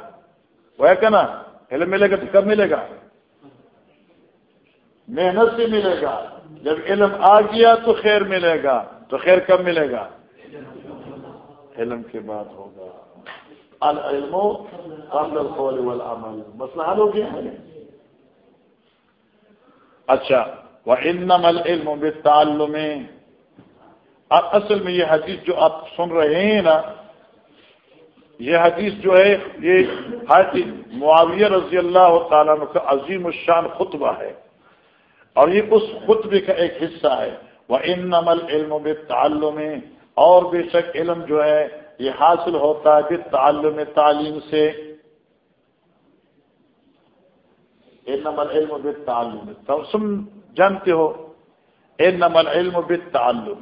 وہ ہے کہ نا؟ علم ملے گا تو کب ملے گا؟ محنت سے ملے گا۔ جب علم آ گیا تو خیر ملے گا، تو خیر کب ملے گا؟ علم کے بعد ہوگا۔ العلم قبل القول والعمل۔ مسئلہ حل ہو گیا اچھا وہ علم علم بالتعلم۔ اب اصل میں یہ حدیث جو آپ سن رہے ہیں نا، یہ حدیث جو ہے، یہ حدیث معاویہ رضی اللہ تعالیٰ کا عظیم الشان خطبہ ہے۔ اور یہ اس خطبے کا ایک حصہ ہے۔ وہ ان نمل علم و تعلم اور بے شک علم جو ہے، یہ حاصل ہوتا ہے تعلم تعلیم سے۔ اے نمل علم بت تعلم تم سم جانتے ہو۔ اے نمل علم بت تعلم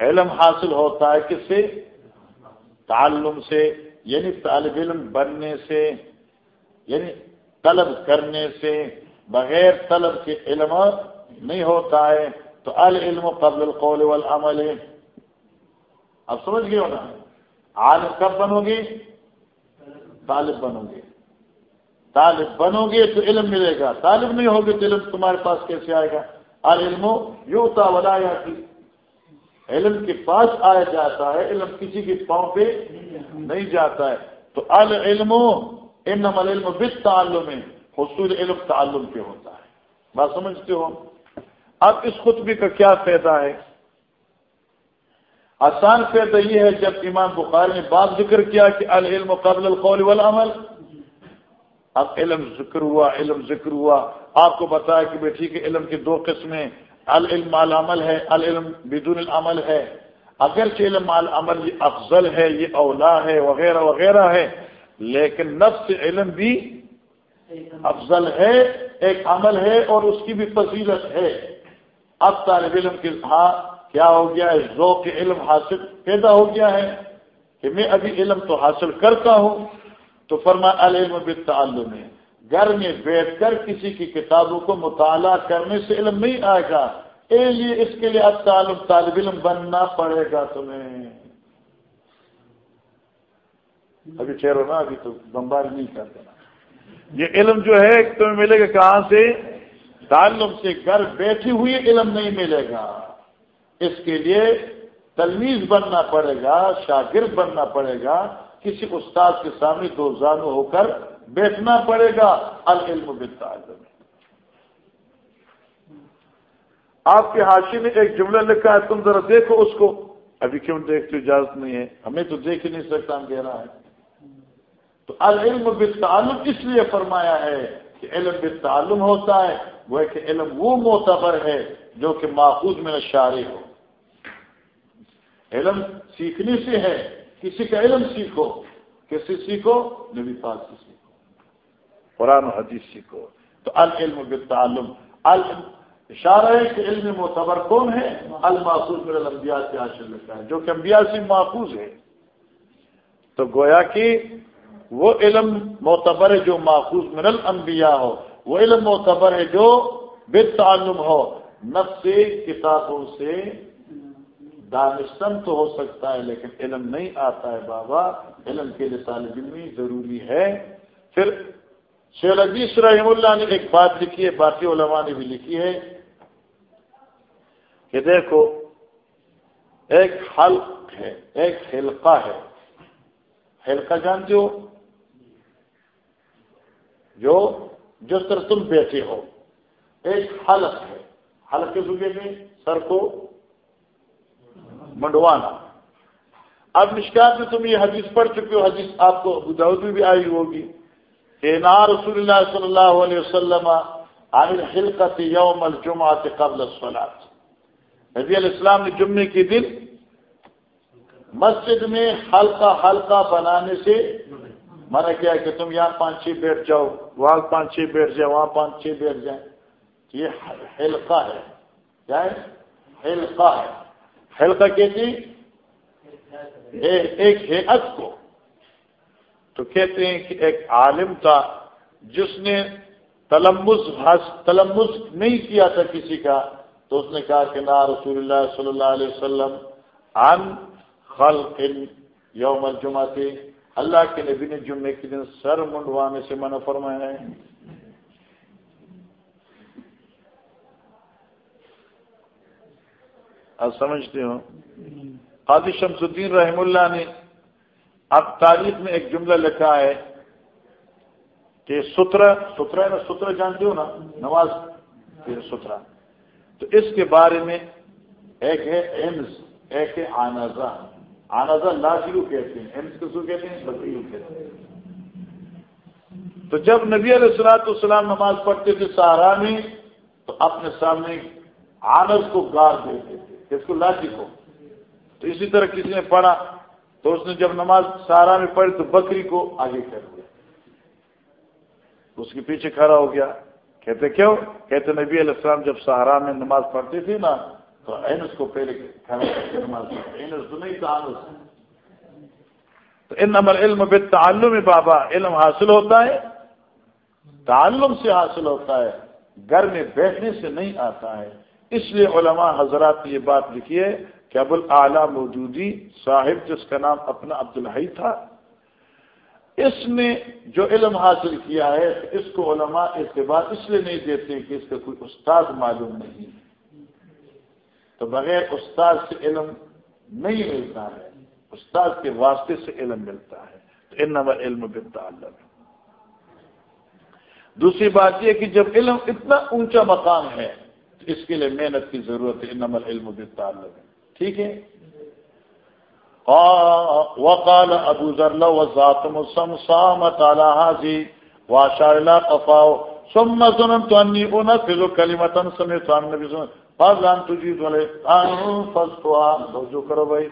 علم حاصل ہوتا ہے کس سے؟ تعلم سے یعنی طالب علم بننے سے یعنی طلب کرنے سے۔ بغیر طلب کے علم نہیں ہوتا ہے، تو العلم قبل القول والعمل. اب سمجھ گئے ہو نا؟ عالم کب بنو گے؟ طالب بنو گے۔ طالب بنو گے تو علم ملے گا، طالب نہیں ہوگے تو علم تمہارے پاس کیسے آئے گا؟ العلم یوتا ولا کی علم کے پاس آیا جاتا ہے، علم کسی کے پاؤں پہ نہیں جاتا ہے۔ تو العلم، انما العلم بالتعلم۔ حصول علم تعلم پہ ہوتا ہے۔ بات سمجھتے ہو؟ اب اس خطبے کا کیا فائدہ ہے؟ آسان فائدہ یہ ہے جب امام بخاری نے بات ذکر کیا کہ العلم قبل القول والعمل۔ اب علم ذکر ہوا، علم ذکر ہوا۔ آپ کو بتایا کہ بیٹھی کے علم کی دو قسمیں العلم العمل ہے، العلم بدون العمل ہے۔ اگرچہ علم العمل یہ افضل ہے، یہ اولا ہے، وغیرہ وغیرہ ہے، لیکن نفس علم بھی افضل ہے، ایک عمل ہے اور اس کی بھی فضیلت ہے۔ اب طالب علم کے ہاں کیا ہو گیا ہے؟ ذوق علم حاصل پیدا ہو گیا ہے کہ میں ابھی علم تو حاصل کرتا ہوں۔ تو فرما، العلم بالتعلم۔ ہے گھر میں بیٹھ کر کسی کی کتابوں کو مطالعہ کرنے سے علم نہیں آئے گا۔ اے لیے اس کے لیے اب تعلق طالب علم بننا پڑے گا تمہیں۔ ابھی ٹھہرو نا ابھی تو بمبار نہیں کر دینا یہ علم جو ہے تمہیں ملے گا کہاں سے؟ تعلق سے گھر بیٹھی ہوئی علم نہیں ملے گا۔ اس کے لیے تلمیز بننا پڑے گا، شاگرد بننا پڑے گا۔ کسی استاد کے سامنے دو زانو ہو کر بیٹھنا پڑے گا۔ العلم بالتعلم۔ آپ کے حاشی نے ایک جملہ لکھا ہے، تم ذرا دیکھو اس کو۔ ابھی کیوں دیکھتے اجازت نہیں ہے۔ ہمیں تو دیکھ ہی نہیں سکتا، ہم کہہ رہا ہے تو العلم بالتعلم اس لیے فرمایا ہے کہ علم بالتعلم ہوتا ہے، وہ کہ علم وہ معتبر ہے جو کہ ماخوذ میں نشارے ہو۔ علم سیکھنے سے ہے، کسی کا علم سیکھو، کسی سیکھو، نبی پاک سے سیکھو۔ قرآن و حدیث سیکھو۔ تو العلم بالتعلم، العلم، اشارہ ہے کہ علم معتبر کون ہے؟ الماخوذ میرا الانبیاء سے حاصل لگتا ہے، جو کہ انبیاء سے محفوظ ہے۔ تو گویا کہ وہ علم معتبر ہے جو ماخوذ من الانبیاء ہو، وہ علم معتبر ہے جو بے تعلم ہو۔ نفس کتابوں سے دانستن تو ہو سکتا ہے، لیکن علم نہیں آتا ہے بابا۔ علم کے لیے طالب علمی ضروری ہے۔ پھر شیخ عزیز رحم اللہ نے ایک بات لکھی ہے، باقی علماء نے بھی لکھی ہے کہ دیکھو، ایک حلق ہے، ایک حلقہ ہے۔ حلقہ جانتے ہو؟ جو جس طرح تم بیٹھے ہو۔ ایک حلق ہے۔ حلق کے زبے میں سر کو منڈوانا۔ اب مشکات میں تم یہ حدیث پڑھ چکے ہو۔ حدیث آپ کو میں بھی آئی ہوگی۔ نا رسول اللہ صلی اللہ علیہ وسلم عن الحلقت یوم الجمعہ قبل الصلاة۔ نبی علیہ السلام نے جمعے کے دن مسجد میں حلقہ حلقہ بنانے سے منع کیا کہ تم یہاں پانچ چھ بیٹھ جاؤ، وہاں پانچ چھ بیٹھ جائے وہاں پانچ چھ بیٹھ جائیں۔ یہ حلقہ ہے۔ کیا ہے؟ حلقہ ہے۔ حلقہ کہتی جی؟ ایک حیت کو۔ تو کہتے ہیں کہ ایک عالم تھا، جس نے تلمز تلمز نہیں کیا تھا کسی کا۔ تو اس نے کہا کہ نا رسول اللہ صلی اللہ علیہ وسلم، عن خلق یوم الجمعہ اللہ کے نبی نے جمعے کے دن سر منڈوانے سے منع فرمایا ہے۔ آپ سمجھتے ہو؟ قاضی شمس الدین رحم اللہ نے اب تاریخ میں ایک جملہ لکھا ہے کہ سترہ سترہ نا سترہ جانتے ہو نا؟ نواز سترہ۔ تو اس کے بارے میں ایک ہے ایمز ایک ہے آنازہ۔ آنازہ لاشیو کہتے ہیں۔ ایمز کسو کہتے ہیں بکریو کہتے ہیں۔ تو جب نبی علیہ السلاۃ السلام نماز پڑھتے تھے سہارا میں، تو اپنے سامنے آنز کو گار دیتے تھے اس کو لاٹھی کو تو اسی طرح کسی نے پڑھا، تو اس نے جب نماز سہارا میں پڑھی، تو بکری کو آگے کر دیا۔ اس کے پیچھے کھڑا ہو گیا۔ کہتے کیوں؟ کہتے نبی علیہ السلام جب سہارا میں نماز پڑھتی تھی نا تو اینس کو پہلے اینس تو نہیں تو ان عمل علم بے بابا، علم حاصل ہوتا ہے، تعلم سے حاصل ہوتا ہے، گھر میں بیٹھنے سے نہیں آتا ہے۔ اس لیے علماء حضرات نے یہ بات لکھی ہے کہ ابو العلیٰ موجودی صاحب، جس کا نام اپنا عبد الحی تھا، اس نے جو علم حاصل کیا ہے، اس کو علماء اعتبار اس لیے نہیں دیتے کہ اس کا کوئی استاد معلوم نہیں۔ تو بغیر استاد سے علم نہیں ملتا ہے۔ استاد کے واسطے سے علم ملتا ہے۔ تو ان علم بنتا دوسری بات یہ کہ جب علم اتنا اونچا مقام ہے، تو اس کے لیے محنت کی ضرورت ہے۔ ان نمبر علم بنتا ٹھیک ہے؟ وقال ابو ذر لو ذاتم السمسام تعالى هذه واشار الى قفاو ثم ظننت اني انفذ كلمه سمعت عن النبي صلى الله عليه وسلم توجہ کرو بھائی۔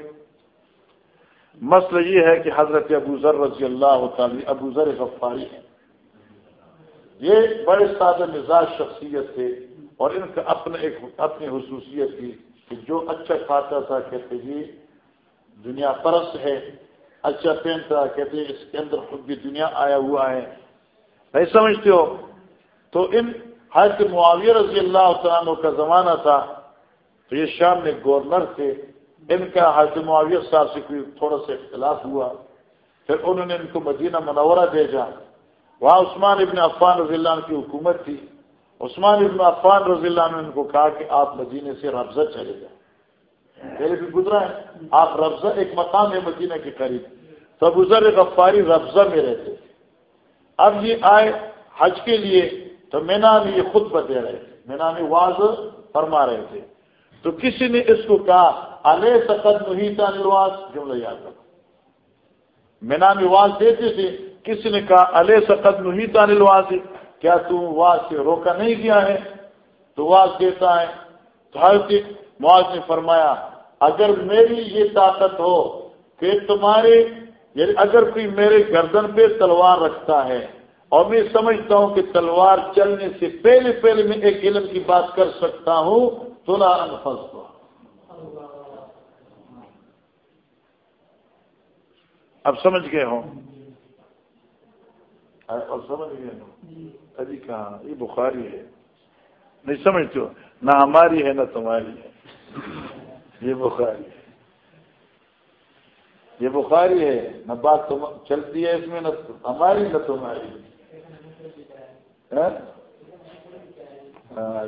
مسئلہ یہ ہے کہ حضرت ابو ذر رضی اللہ تعالی، ابو ذر غفاری ہیں۔ یہ بڑے سادہ مزاج شخصیت تھے اور ان کا اپنے ایک، اپنی خصوصیت تھی کہ جو اچھا کھاتا تھا کہتے جی دنیا پرست ہے اچھا پہنتا کہتے ہیں اس کے اندر خود بھی دنیا آیا ہوا ہے۔ نہیں سمجھتے ہو؟ تو ان حضرت معاویہ رضی اللہ عنہ کا زمانہ تھا، تو یہ شام میں گورنر تھے۔ ان کا حضرت معاویہ صاحب سے کوئی تھوڑا سا اختلاف ہوا۔ پھر انہوں نے ان کو مدینہ منورہ بھیجا۔ وہاں عثمان ابن عفان رضی اللہ عنہ کی حکومت تھی۔ عثمان ابن عفان رضی اللہ عنہ نے ان کو کہا کہ آپ مدینے سے رفظہ چلے جائیں۔ پہلے بھی گزرا ہے۔ آپ رفظہ ایک مقام ہے مدینہ کے قریب۔ تو ابو ذر غفاری رفظہ میں رہتے۔ تھے اب یہ آئے حج کے لیے۔ تو مینا میں یہ خود بدے رہے تھے۔ مینا میں واض فرما رہے تھے۔ تو کسی نے اس کو کہا الے سقد محیطہ نرواز جملہ یاد رکھو۔ مینا میں واز دیتے تھے کسی نے کہا الے سقد محیطہ نلواز کیا تم واز سے روکا نہیں کیا ہے؟ تو واز دیتا ہے۔ تو ہر معاذ نے فرمایا، اگر میری یہ طاقت ہو کہ تمہارے یعنی اگر کوئی میرے گردن پہ تلوار رکھتا ہے اور میں سمجھتا ہوں کہ تلوار چلنے سے پہلے پہلے میں ایک علم کی بات کر سکتا ہوں تو لا انفس اب سمجھ گئے ہوں؟ اب سمجھ گئے ہوں؟ ابھی کہاں؟ یہ بخاری ہے۔ نہیں سمجھتے ہو؟ نہ ہماری ہے، نہ تمہاری ہے۔ یہ بخاری ہے۔ یہ بخاری ہے۔ نہ بات چلتی ہے اس میں، نہ ہماری، نہ تمہاری۔ ہاں؟, ہاں،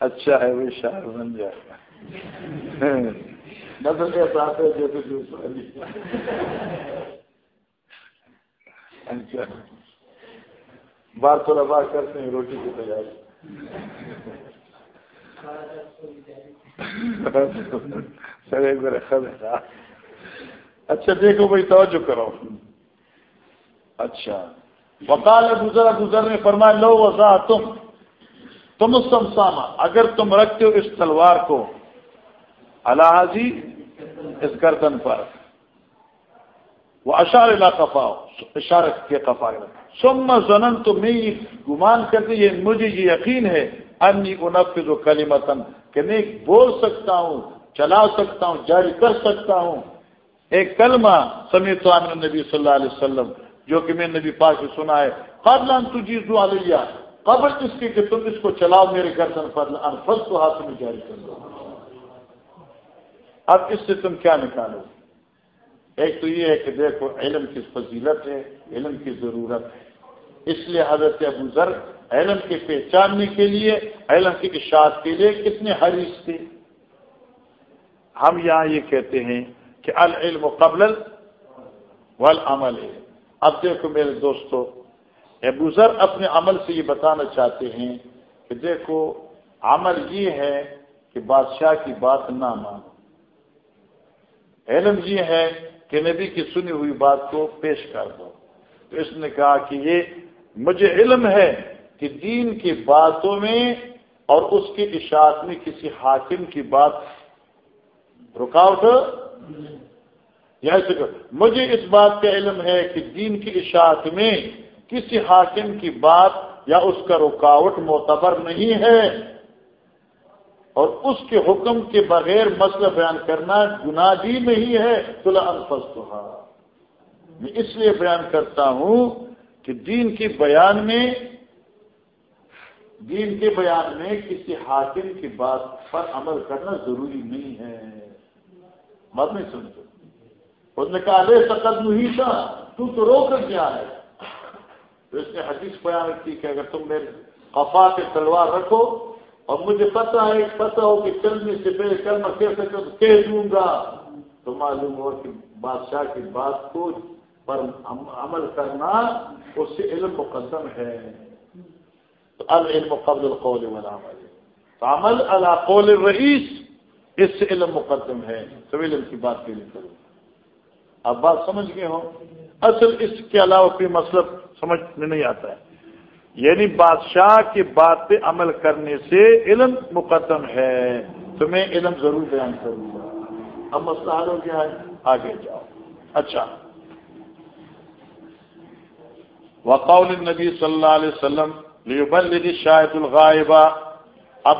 اچھا ہے، وہ شہر بن جائے گا۔ نظر ایسا ہے جیسے اچھا۔ بات تھوڑا بات کرتے ہیں، روٹی کی تیاری۔ سر، ایک بار خبر اچھا دیکھو بھائی، توجہ کرو اچھا۔ وکال گزرا گزر نے فرمایا، لو وزا تم تم اس سمسامہ، اگر تم رکھتے ہو اس تلوار کو اللہ جی اس گردن پر۔ وہ اشار علاقہ اشارت کے کفا سم زنن تو میں گمان کرتے یہ مجھے یہ یقین ہے، انی انفذ کلمتن کہ میں بول سکتا ہوں، چلا سکتا ہوں، جاری کر سکتا ہوں۔ ایک کلمہ سمیت عن نبی صلی اللہ علیہ وسلم جو کہ میں نبی پاک سے سنا ہے، قبل ان علیہ قبل اس کی کہ تم اس کو چلاؤ میرے گردن پر انفذ کو ہاتھ میں جاری کر دو اب اس سے تم کیا نکالو؟ ایک تو یہ ہے کہ دیکھو، علم کی فضیلت ہے، علم کی ضرورت ہے۔ اس لیے حضرت ابو ذر علم کے پہچاننے کے لیے، علم کی اشاعت کے لیے کتنے حریص تھے۔ ہم یہاں یہ کہتے ہیں کہ العلم قبل والعمل ہے۔ اب دیکھو میرے دوستو، ابو ذر اپنے عمل سے یہ بتانا چاہتے ہیں کہ دیکھو، عمل یہ ہے کہ بادشاہ کی بات نہ مانو۔ علم یہ ہے کہ نبی کی سنی ہوئی بات کو پیش کر دو۔ تو اس نے کہا کہ یہ مجھے علم ہے کہ دین کی باتوں میں اور اس کی اشاعت میں کسی حاکم کی بات رکاوٹ یا مجھے اس بات کا علم ہے کہ دین کی اشاعت میں کسی حاکم کی بات یا اس کا رکاوٹ معتبر نہیں ہے۔ اور اس کے حکم کے بغیر مسئلہ بیان کرنا گناہ بھی نہیں ہے۔ تلا الفظ میں اس لیے بیان کرتا ہوں کہ دین کے بیان میں دین کے بیان میں کسی حاکم کی بات پر عمل کرنا ضروری نہیں ہے۔ بات نہیں سنتے۔ اس نے کہا، لے سکت نہیں تھا، تو تو رو کر کیا ہے تو اس نے حدیث بیان کی کہ اگر تم میرے قفا کے تلوار رکھو، اور مجھے پتا ہے پتا ہو کہ چلنے سے پہلے کرنا کیسے کہہ دوں گا۔ تو معلوم ہو کہ بادشاہ کی بات کو پر عمل کرنا اس سے علم مقدم ہے۔ تو العلم قبل القول والعمل۔ تو عمل على قول الرئیس، اس سے علم مقدم ہے۔ سب علم کی بات کے لیے کرو اب بات سمجھ گئے ہو اصل اس کے علاوہ کوئی مسئلہ سمجھ میں نہیں آتا ہے۔ یعنی بادشاہ کی بات پہ عمل کرنے سے علم مقدم ہے۔ تو میں علم ضرور بیان کروں گا۔ اب مسئلہ حل ہو گیا ہے۔ آگے جاؤ۔ اچھا۔ وقول النبی صلی اللہ علیہ وسلم لیبلغ شاہد الغائبہ اب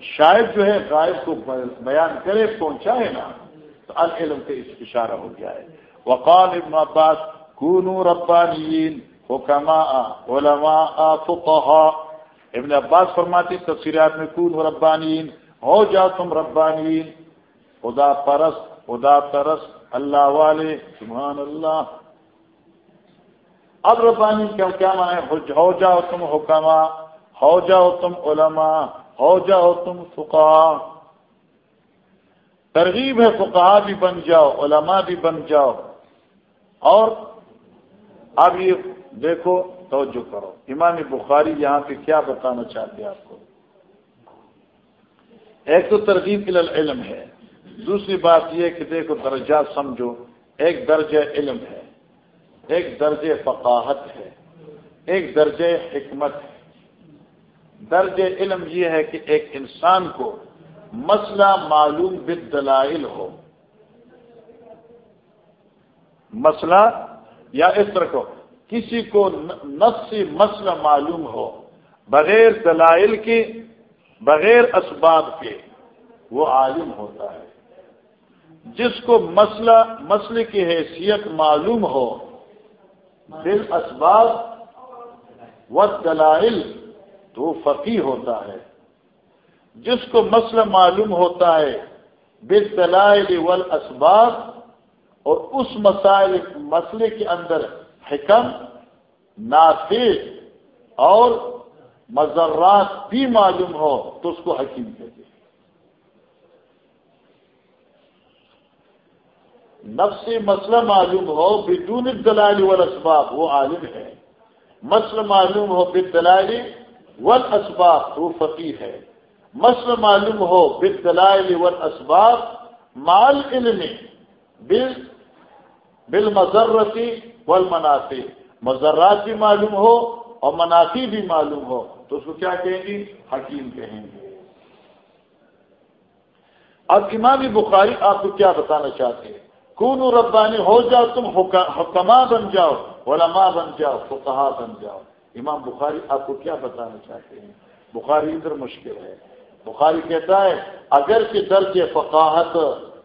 شاید جو ہے غائب کو بیان کرے، پہنچائے نا۔ تو العلم کا اس اشارہ ہو گیا ہے۔ وقال ابن عباس، کونو ربانیین، حکماء، علماء فقہا ابن عباس فرماتی تفسیرات میں کون ربانین ہو جاؤ تم ربانین خدا پرست خدا پرست اللہ والے، سبحان اللہ۔ اب ربانی کیوں کیا مانے ہو جاؤ تم حکما ہو جاؤ تم علماء ہو جاؤ تم فقہ ترغیب ہے فقہ بھی بن جاؤ، علماء بھی بن جاؤ۔ اور اب یہ دیکھو، توجہ کرو۔ امام بخاری یہاں پہ کیا بتانا چاہتے ہیں آپ کو؟ ایک تو ترغیب علم ہے۔ دوسری بات یہ کہ دیکھو درجات سمجھو، ایک درجہ علم ہے، ایک درجہ فقاہت ہے، ایک درجہ حکمت ہے۔ درج علم یہ ہے کہ ایک انسان کو مسئلہ معلوم بالدلائل ہو۔ مسئلہ یا اس طرح کو، کسی کو نفسی مسئلہ معلوم ہو، بغیر دلائل کے، بغیر اسباب کے وہ عالم ہوتا ہے۔ جس کو مسئلہ، مسئلے کی حیثیت معلوم ہو دل اسباب و دلائل تو فقی ہوتا ہے۔ جس کو مسئلہ معلوم ہوتا ہے بے دلائل اسباب اور اس مسائل، مسئلے کے اندر حکم، نافذ، اور مذرات بھی معلوم ہو، تو اس کو حکیم کہتے نفس مسئلہ معلوم ہو، بدون دلائل والاسباب، وہ عالم ہے۔ مسئلہ معلوم ہو بد والاسباب، وہ فقیر ہے۔ مسئلہ معلوم ہو بد دلائل والاسباب مال علم بل بالمضرتی والمنافع۔ مذرات بھی معلوم ہو اور منافی بھی معلوم ہو۔ تو اس کو کیا کہیں گی حکیم کہیں گے۔ اب امام بخاری آپ کو کیا بتانا چاہتے ہیں؟ کون ربانی، ہو جاؤ تم حکما بن جاؤ، علماء بن جاؤ، فقہا بن جاؤ۔ امام بخاری آپ کو کیا بتانا چاہتے ہیں؟ بخاری ادھر مشکل ہے۔ بخاری کہتا ہے اگر کہ درج فقاہت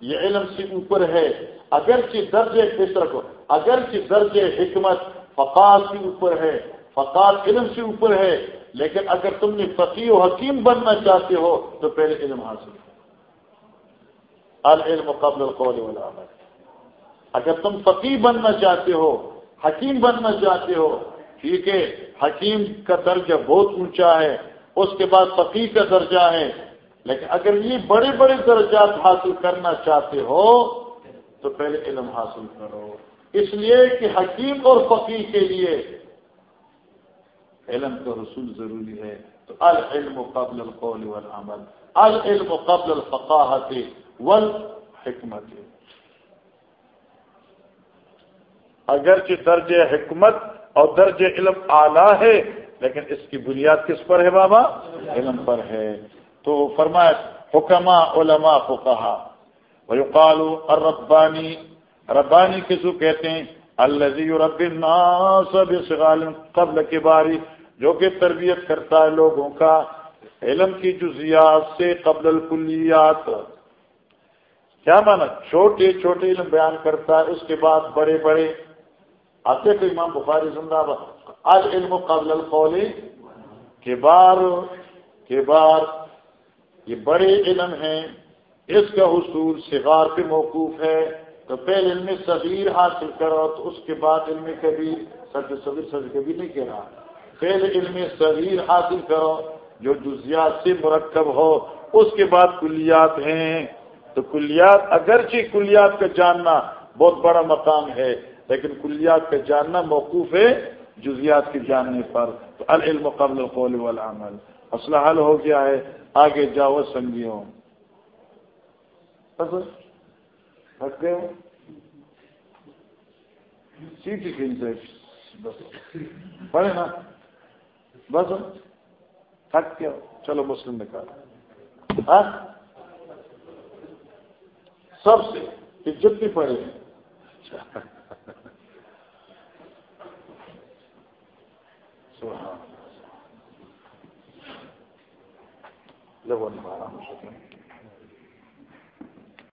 یہ علم سے اوپر ہے، اگرچہ درج فطر کو، اگرچہ درج حکمت فقال کے اوپر ہے فقال علم سے اوپر ہے، لیکن اگر تم نے فقی و حکیم بننا چاہتے ہو، تو پہلے علم حاصل العلم قبل القول والعمل۔ اگر تم فقی بننا چاہتے ہو، حکیم بننا چاہتے ہو، ٹھیک ہے، حکیم کا درجہ بہت اونچا ہے اس کے بعد فقی کا درجہ ہے۔ لیکن اگر یہ بڑے بڑے درجات حاصل کرنا چاہتے ہو، تو پہلے علم حاصل کرو۔ اس لیے کہ حکیم اور فقیر کے لیے علم کا رسول ضروری ہے۔ تو العلم قبل القول والعمل، العلم قبل الفقاحت والحکمت۔ اگرچہ درج حکمت اور درج علم اعلیٰ ہے لیکن اس کی بنیاد کس پر ہے بابا؟ علم پر ہے۔ تو فرمایا حکما علماء فقہا ويقال الرباني ربانی کسو کہتے ہیں؟ الذي يربي الناس بصغال قبل كبار جو کہ تربیت کرتا ہے لوگوں کا۔ علم کی جزیات سے قبل الکلیات۔ کیا مانا؟ چھوٹے چھوٹے علم بیان کرتا ہے، اس کے بعد بڑے بڑے۔ آتے تو امام بخاری زندہ العلم قبل القول. کے بار کے بار یہ بڑے علم ہیں، اس کا حصول صغار پہ موقوف ہے، تو پہلے علم صغیر حاصل کرو، تو اس کے بعد علم کبیر سچ صغیر سچ کبھی نہیں کہہ رہا۔ پہلے علم صغیر حاصل کرو، جو جزیات سے مرکب ہو، اس کے بعد کلیات ہیں۔ تو کلیات، اگرچہ کلیات کا جاننا بہت بڑا مقام ہے، لیکن کلیات کا جاننا موقوف ہے۔ جزیات کے جاننے پر، تو العلم قبل القول والعمل۔ مسئلہ حل ہو گیا ہے، آگے جاؤ سنگیوں۔ تھک گئے۔ سیٹی کہیں سے بس، پڑھے نا۔ بس تھک کیا چلو، مسلم نکال۔ ہاں؟ سب سے عزت بھی پڑے جب وہ آرام ہو سکے